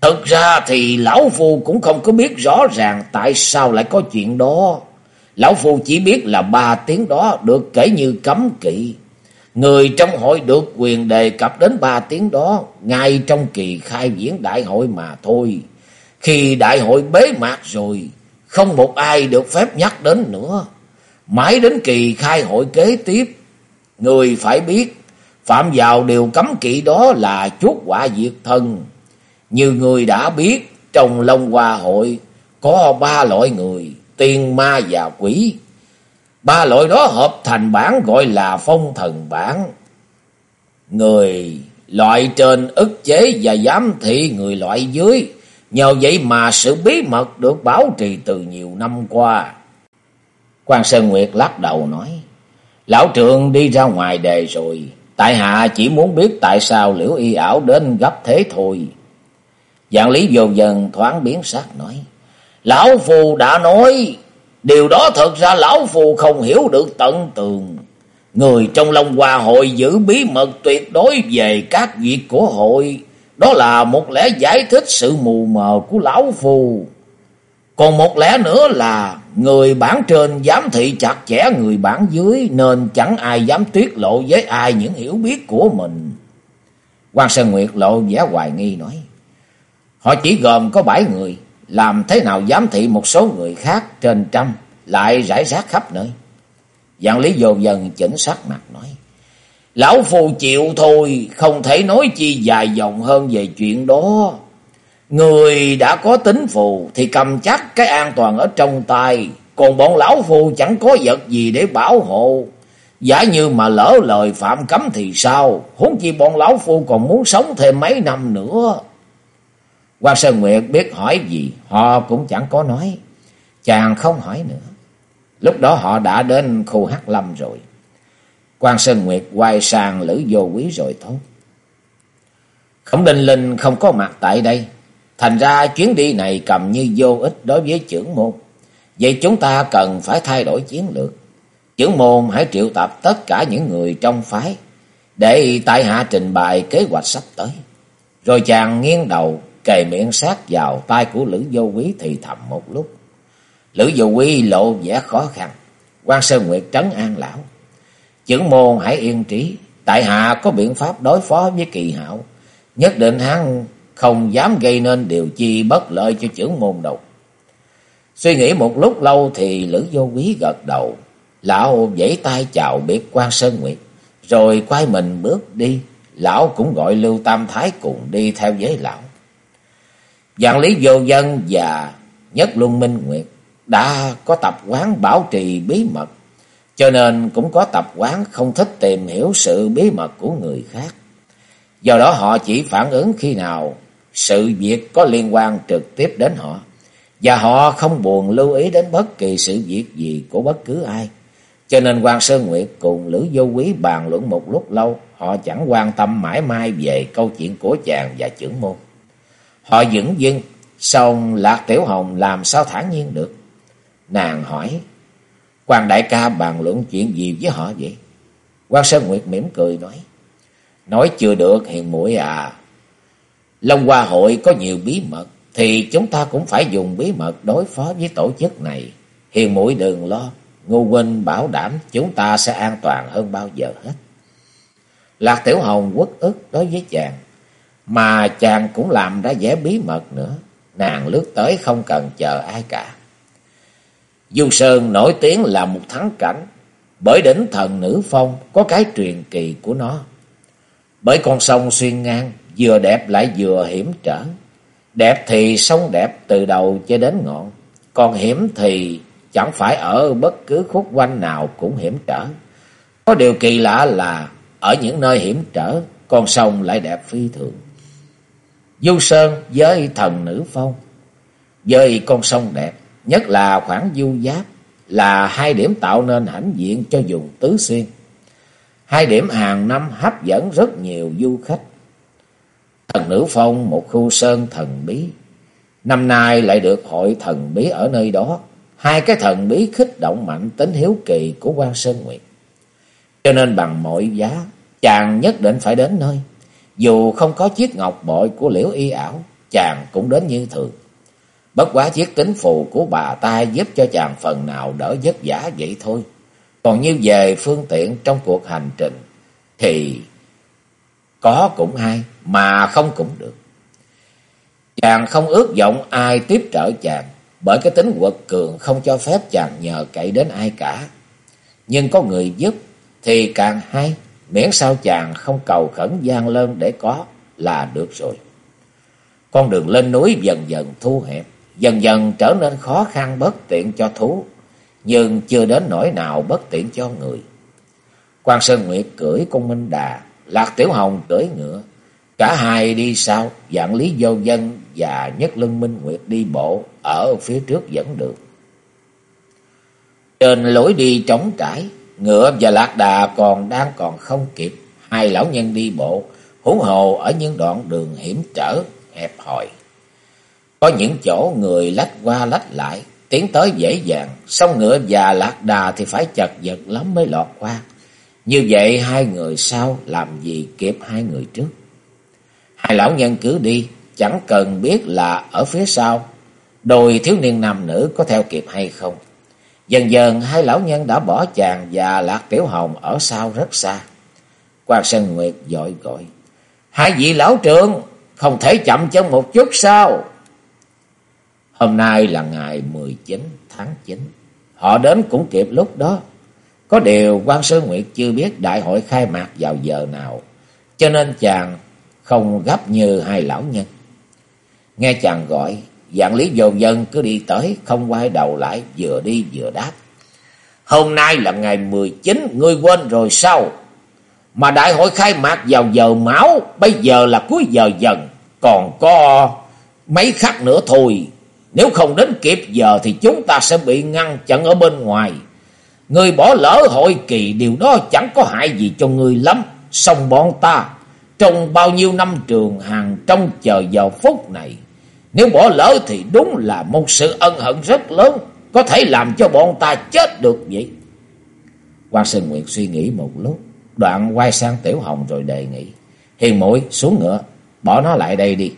S1: Thực ra thì Lão Phu cũng không có biết rõ ràng tại sao lại có chuyện đó. Lão Phu chỉ biết là ba tiếng đó được kể như cấm kỵ. Người trong hội được quyền đề cập đến ba tiếng đó ngay trong kỳ khai diễn đại hội mà thôi. Khi đại hội bế mạc rồi, không một ai được phép nhắc đến nữa. Mãi đến kỳ khai hội kế tiếp, Người phải biết, phạm vào điều cấm kỵ đó là chuốt quả diệt thân. Như người đã biết, trong Long Hoa Hội có ba loại người, tiên, ma và quỷ. Ba loại đó hợp thành bản gọi là phong thần bản. Người loại trên ức chế và giám thị người loại dưới. Nhờ vậy mà sự bí mật được bảo trì từ nhiều năm qua. Quan Sơn Nguyệt lắc đầu nói. Lão trượng đi ra ngoài đề rồi. Tại hạ chỉ muốn biết tại sao liễu y ảo đến gấp thế thôi. Dạng lý vô dần thoáng biến sắc nói. Lão phù đã nói. Điều đó thật ra lão phù không hiểu được tận tường. Người trong Long Hoa hội giữ bí mật tuyệt đối về các việc của hội. Đó là một lẽ giải thích sự mù mờ của lão phù. Còn một lẽ nữa là người bản trên giám thị chặt chẽ người bản dưới nên chẳng ai dám tiết lộ với ai những hiểu biết của mình. Quan Sơn Nguyệt lộ vẻ hoài nghi nói. Họ chỉ gồm có bảy người, làm thế nào giám thị một số người khác trên trăm, lại rải rác khắp nơi. Dạng lý dồn dần chỉnh sắc mặt nói. Lão phù chịu thôi, không thể nói chi dài dòng hơn về chuyện đó. Người đã có tính phù thì cầm chắc cái an toàn ở trong tay. Còn bọn lão phù chẳng có vật gì để bảo hộ. Giả như mà lỡ lời phạm cấm thì sao? Huống chi bọn lão phu còn muốn sống thêm mấy năm nữa. Quan Sơn Nguyệt biết hỏi gì, họ cũng chẳng có nói. Chàng không hỏi nữa. Lúc đó họ đã đến khu Hắc Lâm rồi. Quan Sơn Nguyệt quay sang Lữ Vô Quý rồi thốt. Khổng Đinh Linh không có mặt tại đây. Thành ra chuyến đi này cầm như vô ích đối với trưởng môn. Vậy chúng ta cần phải thay đổi chiến lược. Trưởng môn hãy triệu tập tất cả những người trong phái để tại hạ trình bày kế hoạch sắp tới. Rồi chàng nghiêng đầu kề miệng sát vào tay của Lữ Vô Quý thì thầm một lúc. Lữ Vô Quý lộ vẻ khó khăn. quan Sơn Nguyệt trấn an lão. Chưởng môn hãy yên trí. Tại hạ có biện pháp đối phó với kỳ hảo. Nhất định hắn không dám gây nên điều chi bất lợi cho chưởng môn đâu. Suy nghĩ một lúc lâu thì Lữ Vô Quý gật đầu. Lão vẫy tay chào biệt quan Sơn Nguyệt. Rồi quay mình bước đi. Lão cũng gọi Lưu Tam Thái cùng đi theo với lão. Dạng lý vô dân và Nhất Luân Minh Nguyệt đã có tập quán bảo trì bí mật. Cho nên cũng có tập quán không thích tìm hiểu sự bí mật của người khác. Do đó họ chỉ phản ứng khi nào sự việc có liên quan trực tiếp đến họ. Và họ không buồn lưu ý đến bất kỳ sự việc gì của bất cứ ai. Cho nên quan Sơn Nguyệt cùng Lữ Vô Quý bàn luận một lúc lâu, họ chẳng quan tâm mãi mai về câu chuyện của chàng và trưởng môn. Họ dững dưng, xong Lạc Tiểu Hồng làm sao thản nhiên được. Nàng hỏi, quan đại ca bàn luận chuyện gì với họ vậy? quan Sơn Nguyệt mỉm cười nói, nói chưa được hiền mũi à. Long Hoa hội có nhiều bí mật, thì chúng ta cũng phải dùng bí mật đối phó với tổ chức này. Hiền mũi đừng lo, Ngô Huynh bảo đảm chúng ta sẽ an toàn hơn bao giờ hết. Lạc Tiểu Hồng quất ức đối với chàng, mà chàng cũng làm ra vẻ bí mật nữa. Nàng lướt tới không cần chờ ai cả. Du Sơn nổi tiếng là một thắng cảnh, bởi đỉnh thần nữ phong có cái truyền kỳ của nó. Bởi con sông xuyên ngang, vừa đẹp lại vừa hiểm trở. Đẹp thì sông đẹp từ đầu cho đến ngọn, còn hiểm thì chẳng phải ở bất cứ khúc quanh nào cũng hiểm trở. Có điều kỳ lạ là ở những nơi hiểm trở, con sông lại đẹp phi thường. Du Sơn với thần nữ phong, với con sông đẹp, nhất là khoảng du giáp, là hai điểm tạo nên hãnh diện cho vùng Tứ Xuyên. Hai điểm hàng năm hấp dẫn rất nhiều du khách. Thần nữ phong một khu sơn thần bí, năm nay lại được hội thần bí ở nơi đó Hai cái thần bí khích động mạnh tính hiếu kỳ của quan Sơn Nguyệt. Cho nên bằng mọi giá, chàng nhất định phải đến nơi. Dù không có chiếc ngọc bội của liễu y ảo, chàng cũng đến như thường. Bất quá chiếc kính phù của bà ta giúp cho chàng phần nào đỡ vất vả vậy thôi. Còn như về phương tiện trong cuộc hành trình, thì có cũng hay, mà không cũng được. Chàng không ước vọng ai tiếp trợ chàng, bởi cái tính quật cường không cho phép chàng nhờ cậy đến ai cả. Nhưng có người giúp thì càng hay, miễn sao chàng không cầu khẩn gian lơn để có là được rồi. Con đường lên núi dần dần thu hẹp, dần dần trở nên khó khăn bất tiện cho thú, nhưng chưa đến nỗi nào bất tiện cho người. Quan Sơn Nguyệt cưỡi con Minh Đà, Lạc Tiểu Hồng cưỡi ngựa, Cả hai đi sau, dạng Lý Vô Dân và Nhất lưng Minh Nguyệt đi bộ ở phía trước dẫn đường. Trên lối đi trống trải, ngựa và lạc đà còn đang còn không kịp. Hai lão nhân đi bộ, huống hồ ở những đoạn đường hiểm trở, hẹp hòi. Có những chỗ người lách qua lách lại, tiến tới dễ dàng, song ngựa và lạc đà thì phải chật vật lắm mới lọt qua. Như vậy hai người sau làm gì kịp hai người trước. Hai lão nhân cứ đi, chẳng cần biết là ở phía sau, đôi thiếu niên nam nữ có theo kịp hay không. Dần dần hai lão nhân đã bỏ chàng và Lạc Tiểu Hồng ở sau rất xa. Quan Sơn Nguyệt dội gọi. Hai vị lão trưởng không thể chậm chân một chút sao? Hôm nay là ngày 19 tháng 9. Họ đến cũng kịp lúc đó. Có điều quan sơn Nguyệt chưa biết đại hội khai mạc vào giờ nào. Cho nên chàng không gấp như hai lão nhân. Nghe chàng gọi, dạng lý dồn dân cứ đi tới, không quay đầu lại, vừa đi vừa đáp. Hôm nay là ngày 19, ngươi quên rồi sao? Mà đại hội khai mạc vào giờ máu, bây giờ là cuối giờ dần, còn có mấy khắc nữa thôi. Nếu không đến kịp giờ thì chúng ta sẽ bị ngăn chặn ở bên ngoài. Người bỏ lỡ hội kỳ điều đó chẳng có hại gì cho người lắm. Xong bọn ta trong bao nhiêu năm trường hàng trong chờ giờ phút này. Nếu bỏ lỡ thì đúng là một sự ân hận rất lớn. Có thể làm cho bọn ta chết được vậy. Quan Sơn Nguyệt suy nghĩ một lúc. Đoạn quay sang Tiểu Hồng rồi đề nghị. Hiền mũi xuống ngựa. Bỏ nó lại đây đi.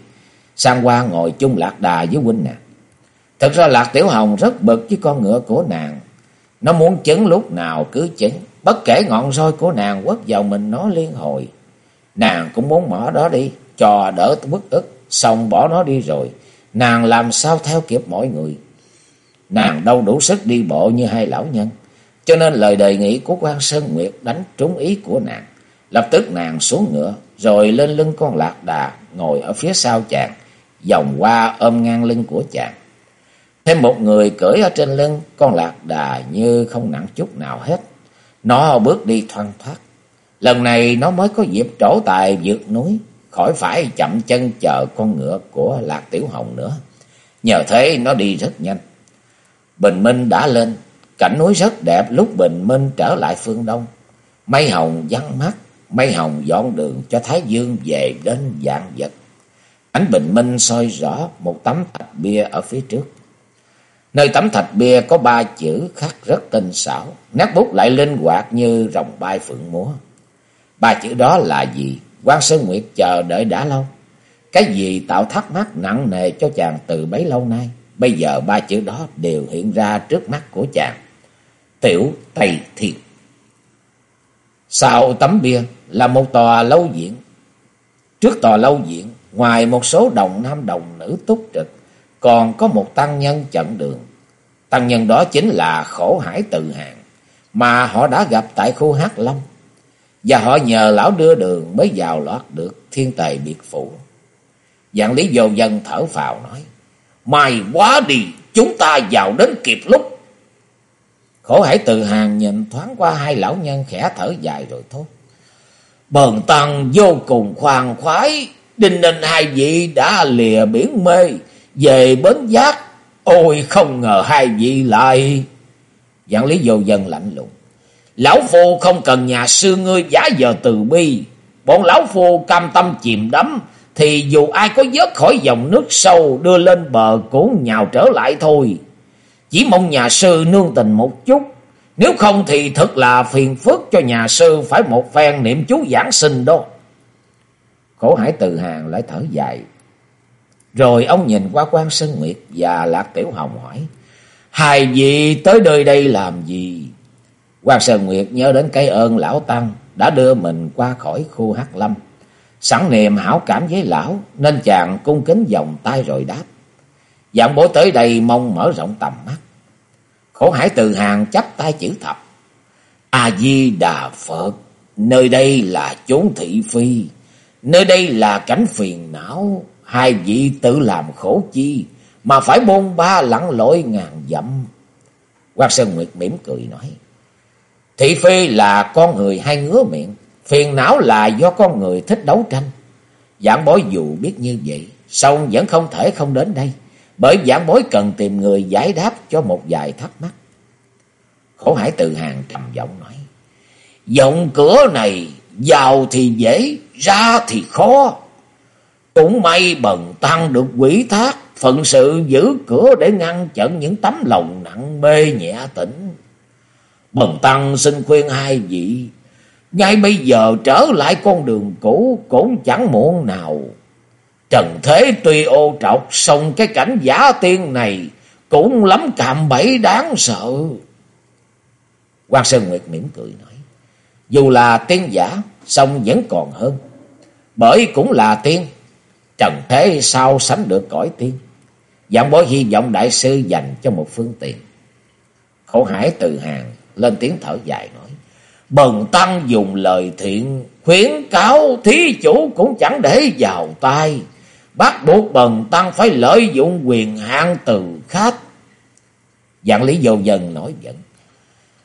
S1: Sang qua ngồi chung lạc đà với huynh nè. Thật ra Lạc Tiểu Hồng rất bực với con ngựa của nàng. Nó muốn chứng lúc nào cứ chứng. Bất kể ngọn roi của nàng quất vào mình nó liên hồi. Nàng cũng muốn mở đó đi. Cho đỡ bức ức. Xong bỏ nó đi rồi. Nàng làm sao theo kịp mọi người. Nàng đâu đủ sức đi bộ như hai lão nhân. Cho nên lời đề nghị của quan Sơn Nguyệt đánh trúng ý của nàng. Lập tức nàng xuống ngựa. Rồi lên lưng con lạc đà. Ngồi ở phía sau chàng. Vòng qua ôm ngang lưng của chàng. Thêm một người cưỡi ở trên lưng, con lạc đà như không nặng chút nào hết. Nó bước đi thoăn thoát. Lần này nó mới có dịp trổ tài vượt núi, khỏi phải chậm chân chờ con ngựa của Lạc Tiểu Hồng nữa. Nhờ thế nó đi rất nhanh. Bình minh đã lên, cảnh núi rất đẹp lúc bình minh trở lại phương đông. Mây hồng vắng mắt, mây hồng dọn đường cho Thái Dương về đến dạng vật. Ánh bình minh soi rõ một tấm thạch bia ở phía trước. Nơi tấm thạch bia có ba chữ khắc rất tinh xảo, nét bút lại linh hoạt như rồng bay phượng múa. Ba chữ đó là gì? Quan Sơn Nguyệt chờ đợi đã lâu. Cái gì tạo thắc mắc nặng nề cho chàng từ bấy lâu nay? Bây giờ ba chữ đó đều hiện ra trước mắt của chàng. Tiểu Tây Thiên. Sau tấm bia là một tòa lâu diễn. Trước tòa lâu diễn, ngoài một số đồng nam đồng nữ túc trực, còn có một tăng nhân chận đường. Tăng nhân đó chính là khổ hải tự hạng, mà họ đã gặp tại khu Hát Long. Và họ nhờ lão đưa đường mới vào lót được thiên tài biệt phủ. Dạng lý vô dân thở phào nói, May quá đi, chúng ta vào đến kịp lúc. Khổ hải từ hàng nhìn thoáng qua hai lão nhân khẽ thở dài rồi thốt. Bần tăng vô cùng khoan khoái, đinh ninh hai vị đã lìa biển mê, về bến giác. Ôi không ngờ hai vị lại. Giảng lý vô dân lạnh lùng. Lão phu không cần nhà sư ngươi giả giờ từ bi. Bọn lão phu cam tâm chìm đắm. Thì dù ai có vớt khỏi dòng nước sâu đưa lên bờ cũng nhào trở lại thôi. Chỉ mong nhà sư nương tình một chút. Nếu không thì thật là phiền phức cho nhà sư phải một phen niệm chú giảng sinh đó. Khổ hải từ hàng lại thở dài. Rồi ông nhìn qua quan Sơn Nguyệt và Lạc Tiểu Hồng hỏi. Hai vị tới nơi đây làm gì? Quan Sơn Nguyệt nhớ đến cái ơn lão Tăng đã đưa mình qua khỏi khu Hắc Lâm. Sẵn niềm hảo cảm với lão nên chàng cung kính vòng tay rồi đáp. Dạng bố tới đây mong mở rộng tầm mắt. Khổ hải từ hàng chắp tay chữ thập. A-di-đà Phật, nơi đây là chốn thị phi, nơi đây là cảnh phiền não, hai vị tự làm khổ chi, mà phải bôn ba lặn lội ngàn dặm. Quang Sơn Nguyệt mỉm cười nói, Thị phi là con người hay ngứa miệng, phiền não là do con người thích đấu tranh. Giảng bối dù biết như vậy, song vẫn không thể không đến đây, bởi giảng bối cần tìm người giải đáp cho một vài thắc mắc. Khổ hải từ hàng trầm giọng nói, Giọng cửa này vào thì dễ, ra thì khó. Cũng may bần tăng được quỷ thác, phận sự giữ cửa để ngăn chặn những tấm lòng nặng mê nhẹ tỉnh. Bần tăng xin khuyên hai vị, ngay bây giờ trở lại con đường cũ cũng chẳng muộn nào. Trần thế tuy ô trọc, xong cái cảnh giả tiên này cũng lắm cạm bẫy đáng sợ. Quan Sơn Nguyệt mỉm cười nói, dù là tiên giả, xong vẫn còn hơn, bởi cũng là tiên Trần thế sao sánh được cõi tiên. Giọng bối hy vọng đại sư dành cho một phương tiện. Khổ hải từ hàng lên tiếng thở dài nói. Bần tăng dùng lời thiện, khuyến cáo thí chủ cũng chẳng để vào tay. Bắt buộc bần tăng phải lợi dụng quyền hạn từ khách. Dạng lý vô dần nói giận.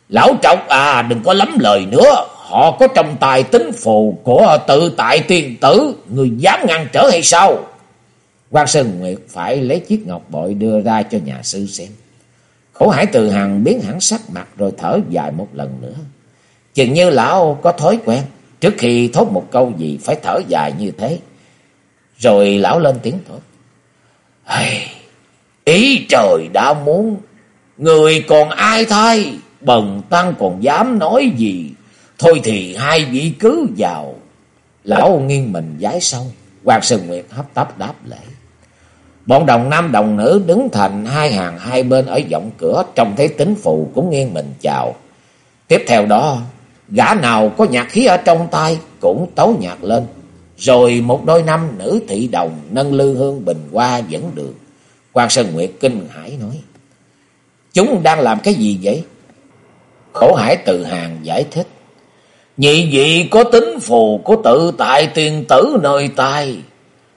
S1: Lão trọng à đừng có lắm lời nữa. Họ có trong tài tính phù của tự tại tiên tử. Người dám ngăn trở hay sao? quan Sơn Nguyệt phải lấy chiếc ngọc bội đưa ra cho nhà sư xem. Khổ hải từ hằng biến hẳn sắc mặt rồi thở dài một lần nữa. Chừng như lão có thói quen. Trước khi thốt một câu gì phải thở dài như thế. Rồi lão lên tiếng thốt. Ý trời đã muốn. Người còn ai thay. Bần tăng còn dám nói gì. Thôi thì hai vị cứ vào. Lão nghiêng mình giái xong. Hoàng Sơn Nguyệt hấp tấp đáp lễ. Bọn đồng nam đồng nữ đứng thành hai hàng hai bên ở giọng cửa. Trông thấy tính phụ cũng nghiêng mình chào. Tiếp theo đó, gã nào có nhạc khí ở trong tay cũng tấu nhạc lên. Rồi một đôi nam nữ thị đồng nâng lư hương bình qua dẫn đường. Quan Sơn Nguyệt kinh hãi nói. Chúng đang làm cái gì vậy? Khổ hải tự hàng giải thích. Nhị vị có tính phù của tự tại tiền tử nơi tay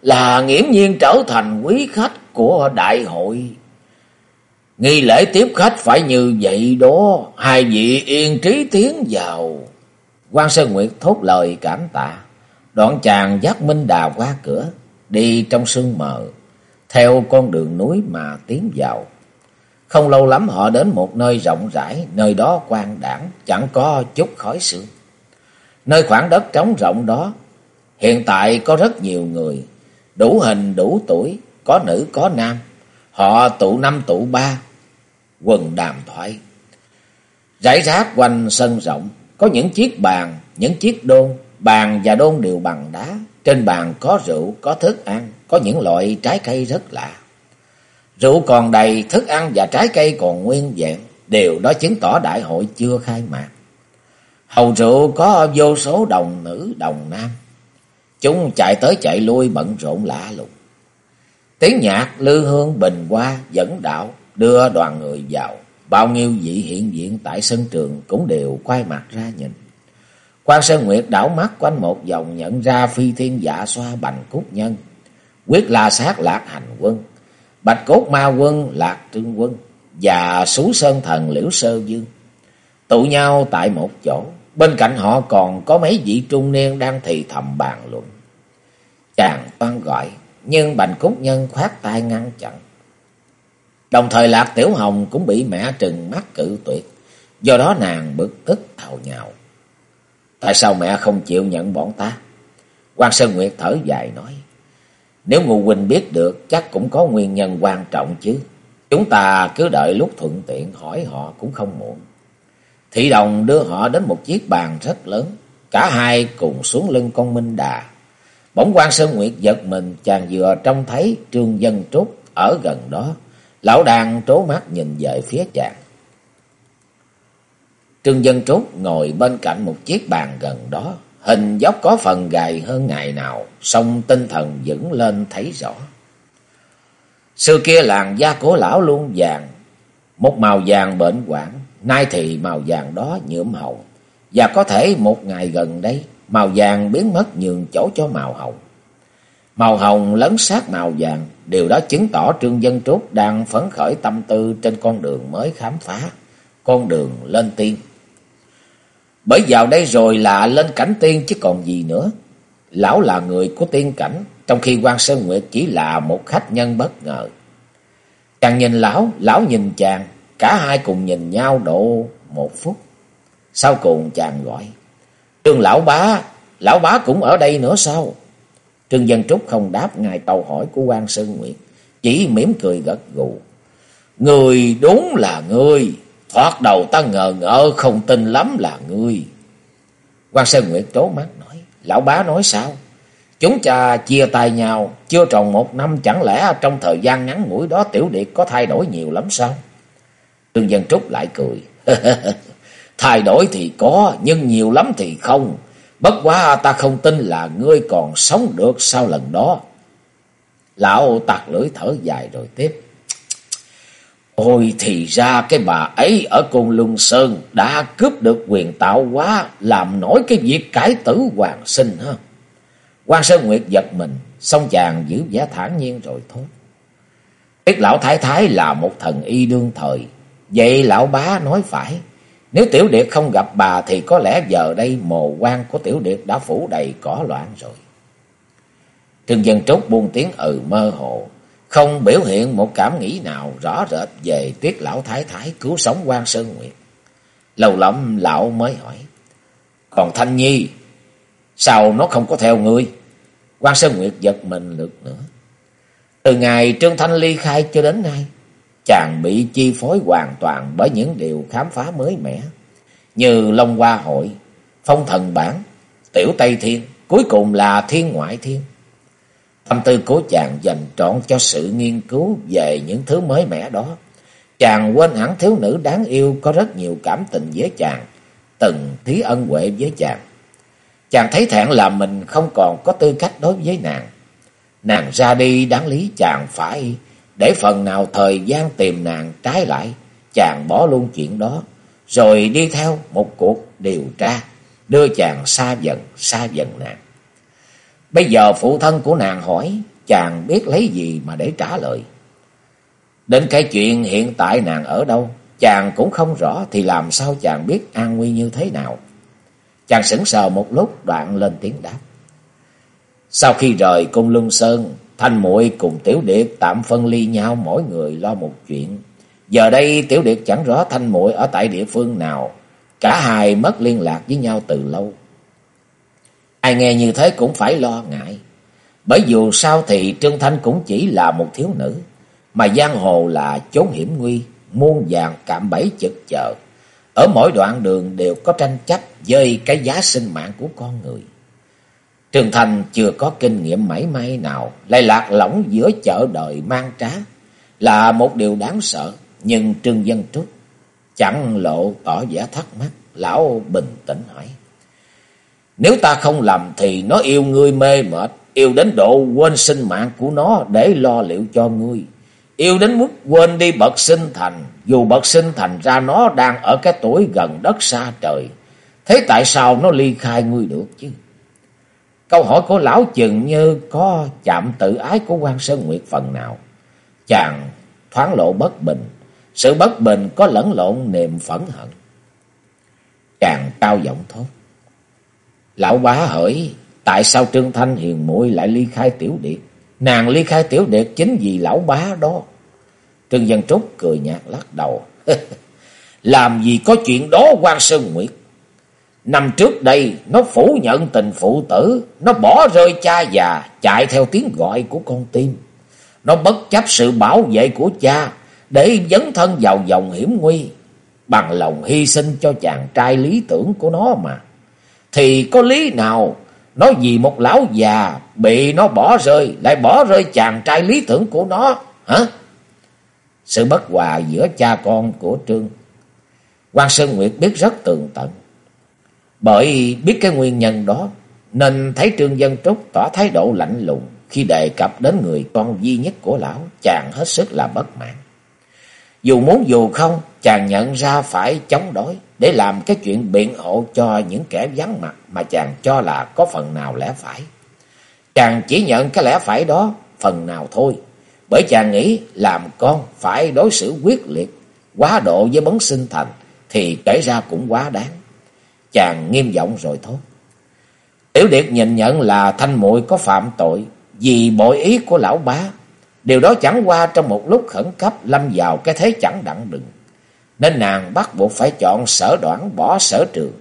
S1: là nghiễm nhiên trở thành quý khách của đại hội. Nghi lễ tiếp khách phải như vậy đó, hai vị yên trí tiến vào. quan Sơn Nguyệt thốt lời cảm tạ, đoạn chàng dắt Minh Đà qua cửa, đi trong sương mờ, theo con đường núi mà tiến vào. Không lâu lắm họ đến một nơi rộng rãi, nơi đó quang đảng, chẳng có chút khói sương. Nơi khoảng đất trống rộng đó, hiện tại có rất nhiều người, đủ hình đủ tuổi, có nữ có nam. Họ tụ năm tụ ba, quần đàm thoại. Rải rác quanh sân rộng, có những chiếc bàn, những chiếc đôn, bàn và đôn đều bằng đá. Trên bàn có rượu, có thức ăn, có những loại trái cây rất lạ. Rượu còn đầy, thức ăn và trái cây còn nguyên vẹn, đều đó chứng tỏ đại hội chưa khai mạc. Hầu rượu có vô số đồng nữ, đồng nam. Chúng chạy tới chạy lui bận rộn lạ lùng. Tiếng nhạc lư hương bình qua dẫn đạo đưa đoàn người vào. Bao nhiêu vị hiện diện tại sân trường cũng đều quay mặt ra nhìn. Quan Sơn Nguyệt đảo mắt quanh một vòng nhận ra phi thiên dạ xoa bành cốt nhân. Quyết là sát lạc hành quân. Bạch cốt ma quân, lạc trương quân. Và sú sơn thần liễu sơ dương. Tụ nhau tại một chỗ. Bên cạnh họ còn có mấy vị trung niên đang thì thầm bàn luận. Chàng toan gọi, nhưng Bành Cúc Nhân khoát tay ngăn chặn. Đồng thời Lạc Tiểu Hồng cũng bị mẹ trừng mắt cự tuyệt, do đó nàng bực tức thào nhào. Tại sao mẹ không chịu nhận bọn ta? quan Sơn Nguyệt thở dài nói, nếu Ngô Quỳnh biết được chắc cũng có nguyên nhân quan trọng chứ. Chúng ta cứ đợi lúc thuận tiện hỏi họ cũng không muộn. Thị đồng đưa họ đến một chiếc bàn rất lớn. Cả hai cùng xuống lưng con Minh Đà. Bỗng quan Sơn Nguyệt giật mình chàng vừa trông thấy Trương Dân Trúc ở gần đó. Lão đang trố mắt nhìn về phía chàng. Trương Dân Trúc ngồi bên cạnh một chiếc bàn gần đó. Hình dốc có phần gầy hơn ngày nào, song tinh thần vững lên thấy rõ. Xưa kia làn da của lão luôn vàng, một màu vàng bệnh quản, nay thì màu vàng đó nhuộm hồng. Và có thể một ngày gần đây, màu vàng biến mất nhường chỗ cho màu hồng. Màu hồng lấn sát màu vàng, điều đó chứng tỏ Trương Dân Trúc đang phấn khởi tâm tư trên con đường mới khám phá, con đường lên tiên. Bởi vào đây rồi là lên cảnh tiên chứ còn gì nữa. Lão là người của tiên cảnh, trong khi quan Sơn Nguyệt chỉ là một khách nhân bất ngờ. Chàng nhìn lão, lão nhìn chàng, cả hai cùng nhìn nhau độ một phút. Sau cùng chàng gọi, Trương lão bá, lão bá cũng ở đây nữa sao? Trương Dân Trúc không đáp ngài câu hỏi của quan Sơn Nguyệt, chỉ mỉm cười gật gù. Người đúng là ngươi, thoát đầu ta ngờ ngỡ không tin lắm là ngươi. quan Sơn Nguyệt trố mắt nói, lão bá nói sao? Chúng cha chia tay nhau, chưa tròn một năm chẳng lẽ trong thời gian ngắn ngủi đó Tiểu Điệt có thay đổi nhiều lắm sao? Trương Dân Trúc lại cười. Thay đổi thì có, nhưng nhiều lắm thì không. Bất quá ta không tin là ngươi còn sống được sau lần đó. Lão tặc lưỡi thở dài rồi tiếp. Ôi thì ra cái bà ấy ở Côn Luân Sơn đã cướp được quyền tạo hóa làm nổi cái việc cải tử hoàng sinh ha. quan Sơn Nguyệt giật mình, xong chàng giữ vẻ thản nhiên rồi thốt. Biết lão thái thái là một thần y đương thời, vậy lão bá nói phải. Nếu tiểu điệt không gặp bà thì có lẽ giờ đây mồ quan của tiểu điệt đã phủ đầy cỏ loạn rồi. Trương Dân Trúc buông tiếng ừ mơ hồ, không biểu hiện một cảm nghĩ nào rõ rệt về tuyết lão thái thái cứu sống quan Sơn Nguyệt. Lâu lắm lão mới hỏi, còn Thanh Nhi, sao nó không có theo ngươi? quan Sơn Nguyệt giật mình lượt nữa. Từ ngày Trương Thanh ly khai cho đến nay, chàng bị chi phối hoàn toàn bởi những điều khám phá mới mẻ, như Long Hoa Hội, Phong Thần Bản, Tiểu Tây Thiên, cuối cùng là Thiên Ngoại Thiên. Tâm tư của chàng dành trọn cho sự nghiên cứu về những thứ mới mẻ đó. Chàng quên hẳn thiếu nữ đáng yêu có rất nhiều cảm tình với chàng, từng thí ân huệ với chàng. Chàng thấy thẹn là mình không còn có tư cách đối với nàng. Nàng ra đi đáng lý chàng phải để phần nào thời gian tìm nàng trái lại, chàng bỏ luôn chuyện đó, rồi đi theo một cuộc điều tra, đưa chàng xa dần, xa dần nàng. Bây giờ phụ thân của nàng hỏi, chàng biết lấy gì mà để trả lời. Đến cái chuyện hiện tại nàng ở đâu, chàng cũng không rõ thì làm sao chàng biết an nguy như thế nào. Chàng sững sờ một lúc đoạn lên tiếng đáp. Sau khi rời cung Luân Sơn, Thanh muội cùng Tiểu Điệt tạm phân ly nhau mỗi người lo một chuyện. Giờ đây Tiểu Điệt chẳng rõ Thanh muội ở tại địa phương nào, cả hai mất liên lạc với nhau từ lâu. Ai nghe như thế cũng phải lo ngại. Bởi dù sao thì Trương Thanh cũng chỉ là một thiếu nữ, mà giang hồ là chốn hiểm nguy, muôn vàng cạm bẫy chực chờ. Ở mỗi đoạn đường đều có tranh chấp với cái giá sinh mạng của con người. Trường thành chưa có kinh nghiệm mảy may nào, lại lạc lõng giữa chợ đời mang trá, là một điều đáng sợ. Nhưng Trương Dân Trúc chẳng lộ tỏ vẻ thắc mắc, lão bình tĩnh hỏi. Nếu ta không làm thì nó yêu ngươi mê mệt, yêu đến độ quên sinh mạng của nó để lo liệu cho ngươi. Yêu đến mức quên đi bậc sinh thành, dù bậc sinh thành ra nó đang ở cái tuổi gần đất xa trời. Thế tại sao nó ly khai ngươi được chứ? Câu hỏi của lão chừng như có chạm tự ái của quan Sơn Nguyệt phần nào. Chàng thoáng lộ bất bình, sự bất bình có lẫn lộn niềm phẫn hận. Chàng cao giọng thốt. Lão bá hỏi, tại sao Trương Thanh hiền muội lại ly khai tiểu điệt? Nàng ly khai tiểu điệt chính vì lão bá đó. Trương Dân Trúc cười nhạt lắc đầu. Làm gì có chuyện đó quan Sơn Nguyệt? Năm trước đây, nó phủ nhận tình phụ tử, nó bỏ rơi cha già, chạy theo tiếng gọi của con tim. Nó bất chấp sự bảo vệ của cha, để dấn thân vào dòng hiểm nguy, bằng lòng hy sinh cho chàng trai lý tưởng của nó mà. Thì có lý nào, nó vì một lão già bị nó bỏ rơi, lại bỏ rơi chàng trai lý tưởng của nó, hả? Sự bất hòa giữa cha con của Trương. quan Sơn Nguyệt biết rất tường tận. Bởi biết cái nguyên nhân đó, nên thấy Trương Dân Trúc tỏ thái độ lạnh lùng khi đề cập đến người con duy nhất của lão, chàng hết sức là bất mãn. Dù muốn dù không, chàng nhận ra phải chống đối để làm cái chuyện biện hộ cho những kẻ vắng mặt mà chàng cho là có phần nào lẽ phải. Chàng chỉ nhận cái lẽ phải đó phần nào thôi, bởi chàng nghĩ làm con phải đối xử quyết liệt, quá độ với bấn sinh thành thì kể ra cũng quá đáng. Chàng nghiêm giọng rồi thốt. Tiểu Điệt nhìn nhận là thanh muội có phạm tội, vì bội ý của lão bá. Điều đó chẳng qua trong một lúc khẩn cấp lâm vào cái thế chẳng đặng đừng. Nên nàng bắt buộc phải chọn sở đoạn bỏ sở trường.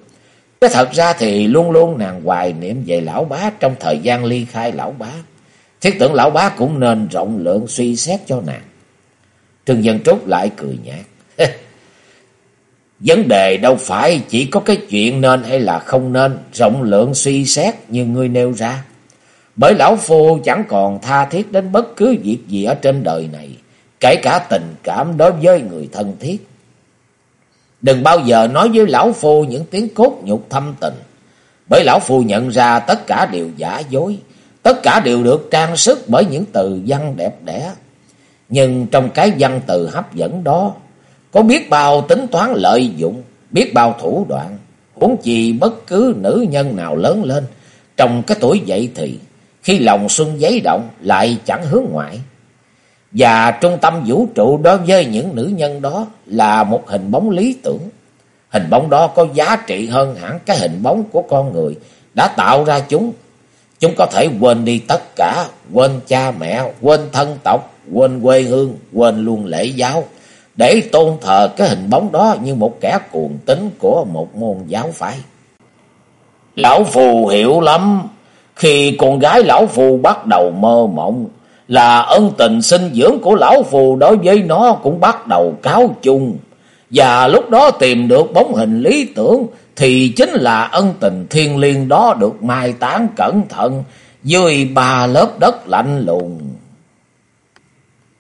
S1: Cái thật ra thì luôn luôn nàng hoài niệm về lão bá trong thời gian ly khai lão bá. Thiết tưởng lão bá cũng nên rộng lượng suy xét cho nàng. Trương Dân Trúc lại cười nhạt. Vấn đề đâu phải chỉ có cái chuyện nên hay là không nên, rộng lượng suy xét như ngươi nêu ra. Bởi lão phu chẳng còn tha thiết đến bất cứ việc gì ở trên đời này, kể cả tình cảm đối với người thân thiết. Đừng bao giờ nói với lão phu những tiếng cốt nhục thâm tình, bởi lão phu nhận ra tất cả đều giả dối, Tất cả đều được trang sức bởi những từ văn đẹp đẽ. Nhưng trong cái văn từ hấp dẫn đó, có biết bao tính toán lợi dụng, biết bao thủ đoạn. Huống chi bất cứ nữ nhân nào lớn lên, trong cái tuổi dậy thì, khi lòng xuân giấy động lại chẳng hướng ngoại. Và trung tâm vũ trụ đối với những nữ nhân đó là một hình bóng lý tưởng. Hình bóng đó có giá trị hơn hẳn cái hình bóng của con người đã tạo ra chúng. Chúng có thể quên đi tất cả, quên cha mẹ, quên thân tộc, quên quê hương, quên luôn lễ giáo, để tôn thờ cái hình bóng đó như một kẻ cuồng tín của một môn giáo phái. Lão Phù hiểu lắm, khi con gái Lão Phù bắt đầu mơ mộng, là ân tình sinh dưỡng của Lão Phù đối với nó cũng bắt đầu cáo chung. Và lúc đó tìm được bóng hình lý tưởng thì chính là ân tình thiên liêng đó được mai tán cẩn thận dưới ba lớp đất lạnh lùng.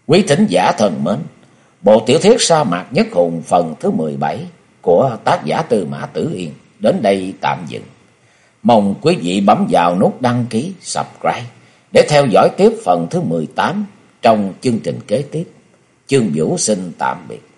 S1: Quý thính giả thần mến, bộ tiểu thuyết sa mạc nhất hùng phần thứ 17 của tác giả Tư Mã Tử Yên đến đây tạm dừng. Mong quý vị bấm vào nút đăng ký, subscribe để theo dõi tiếp phần thứ 18 trong chương trình kế tiếp. Chương Vũ xin tạm biệt.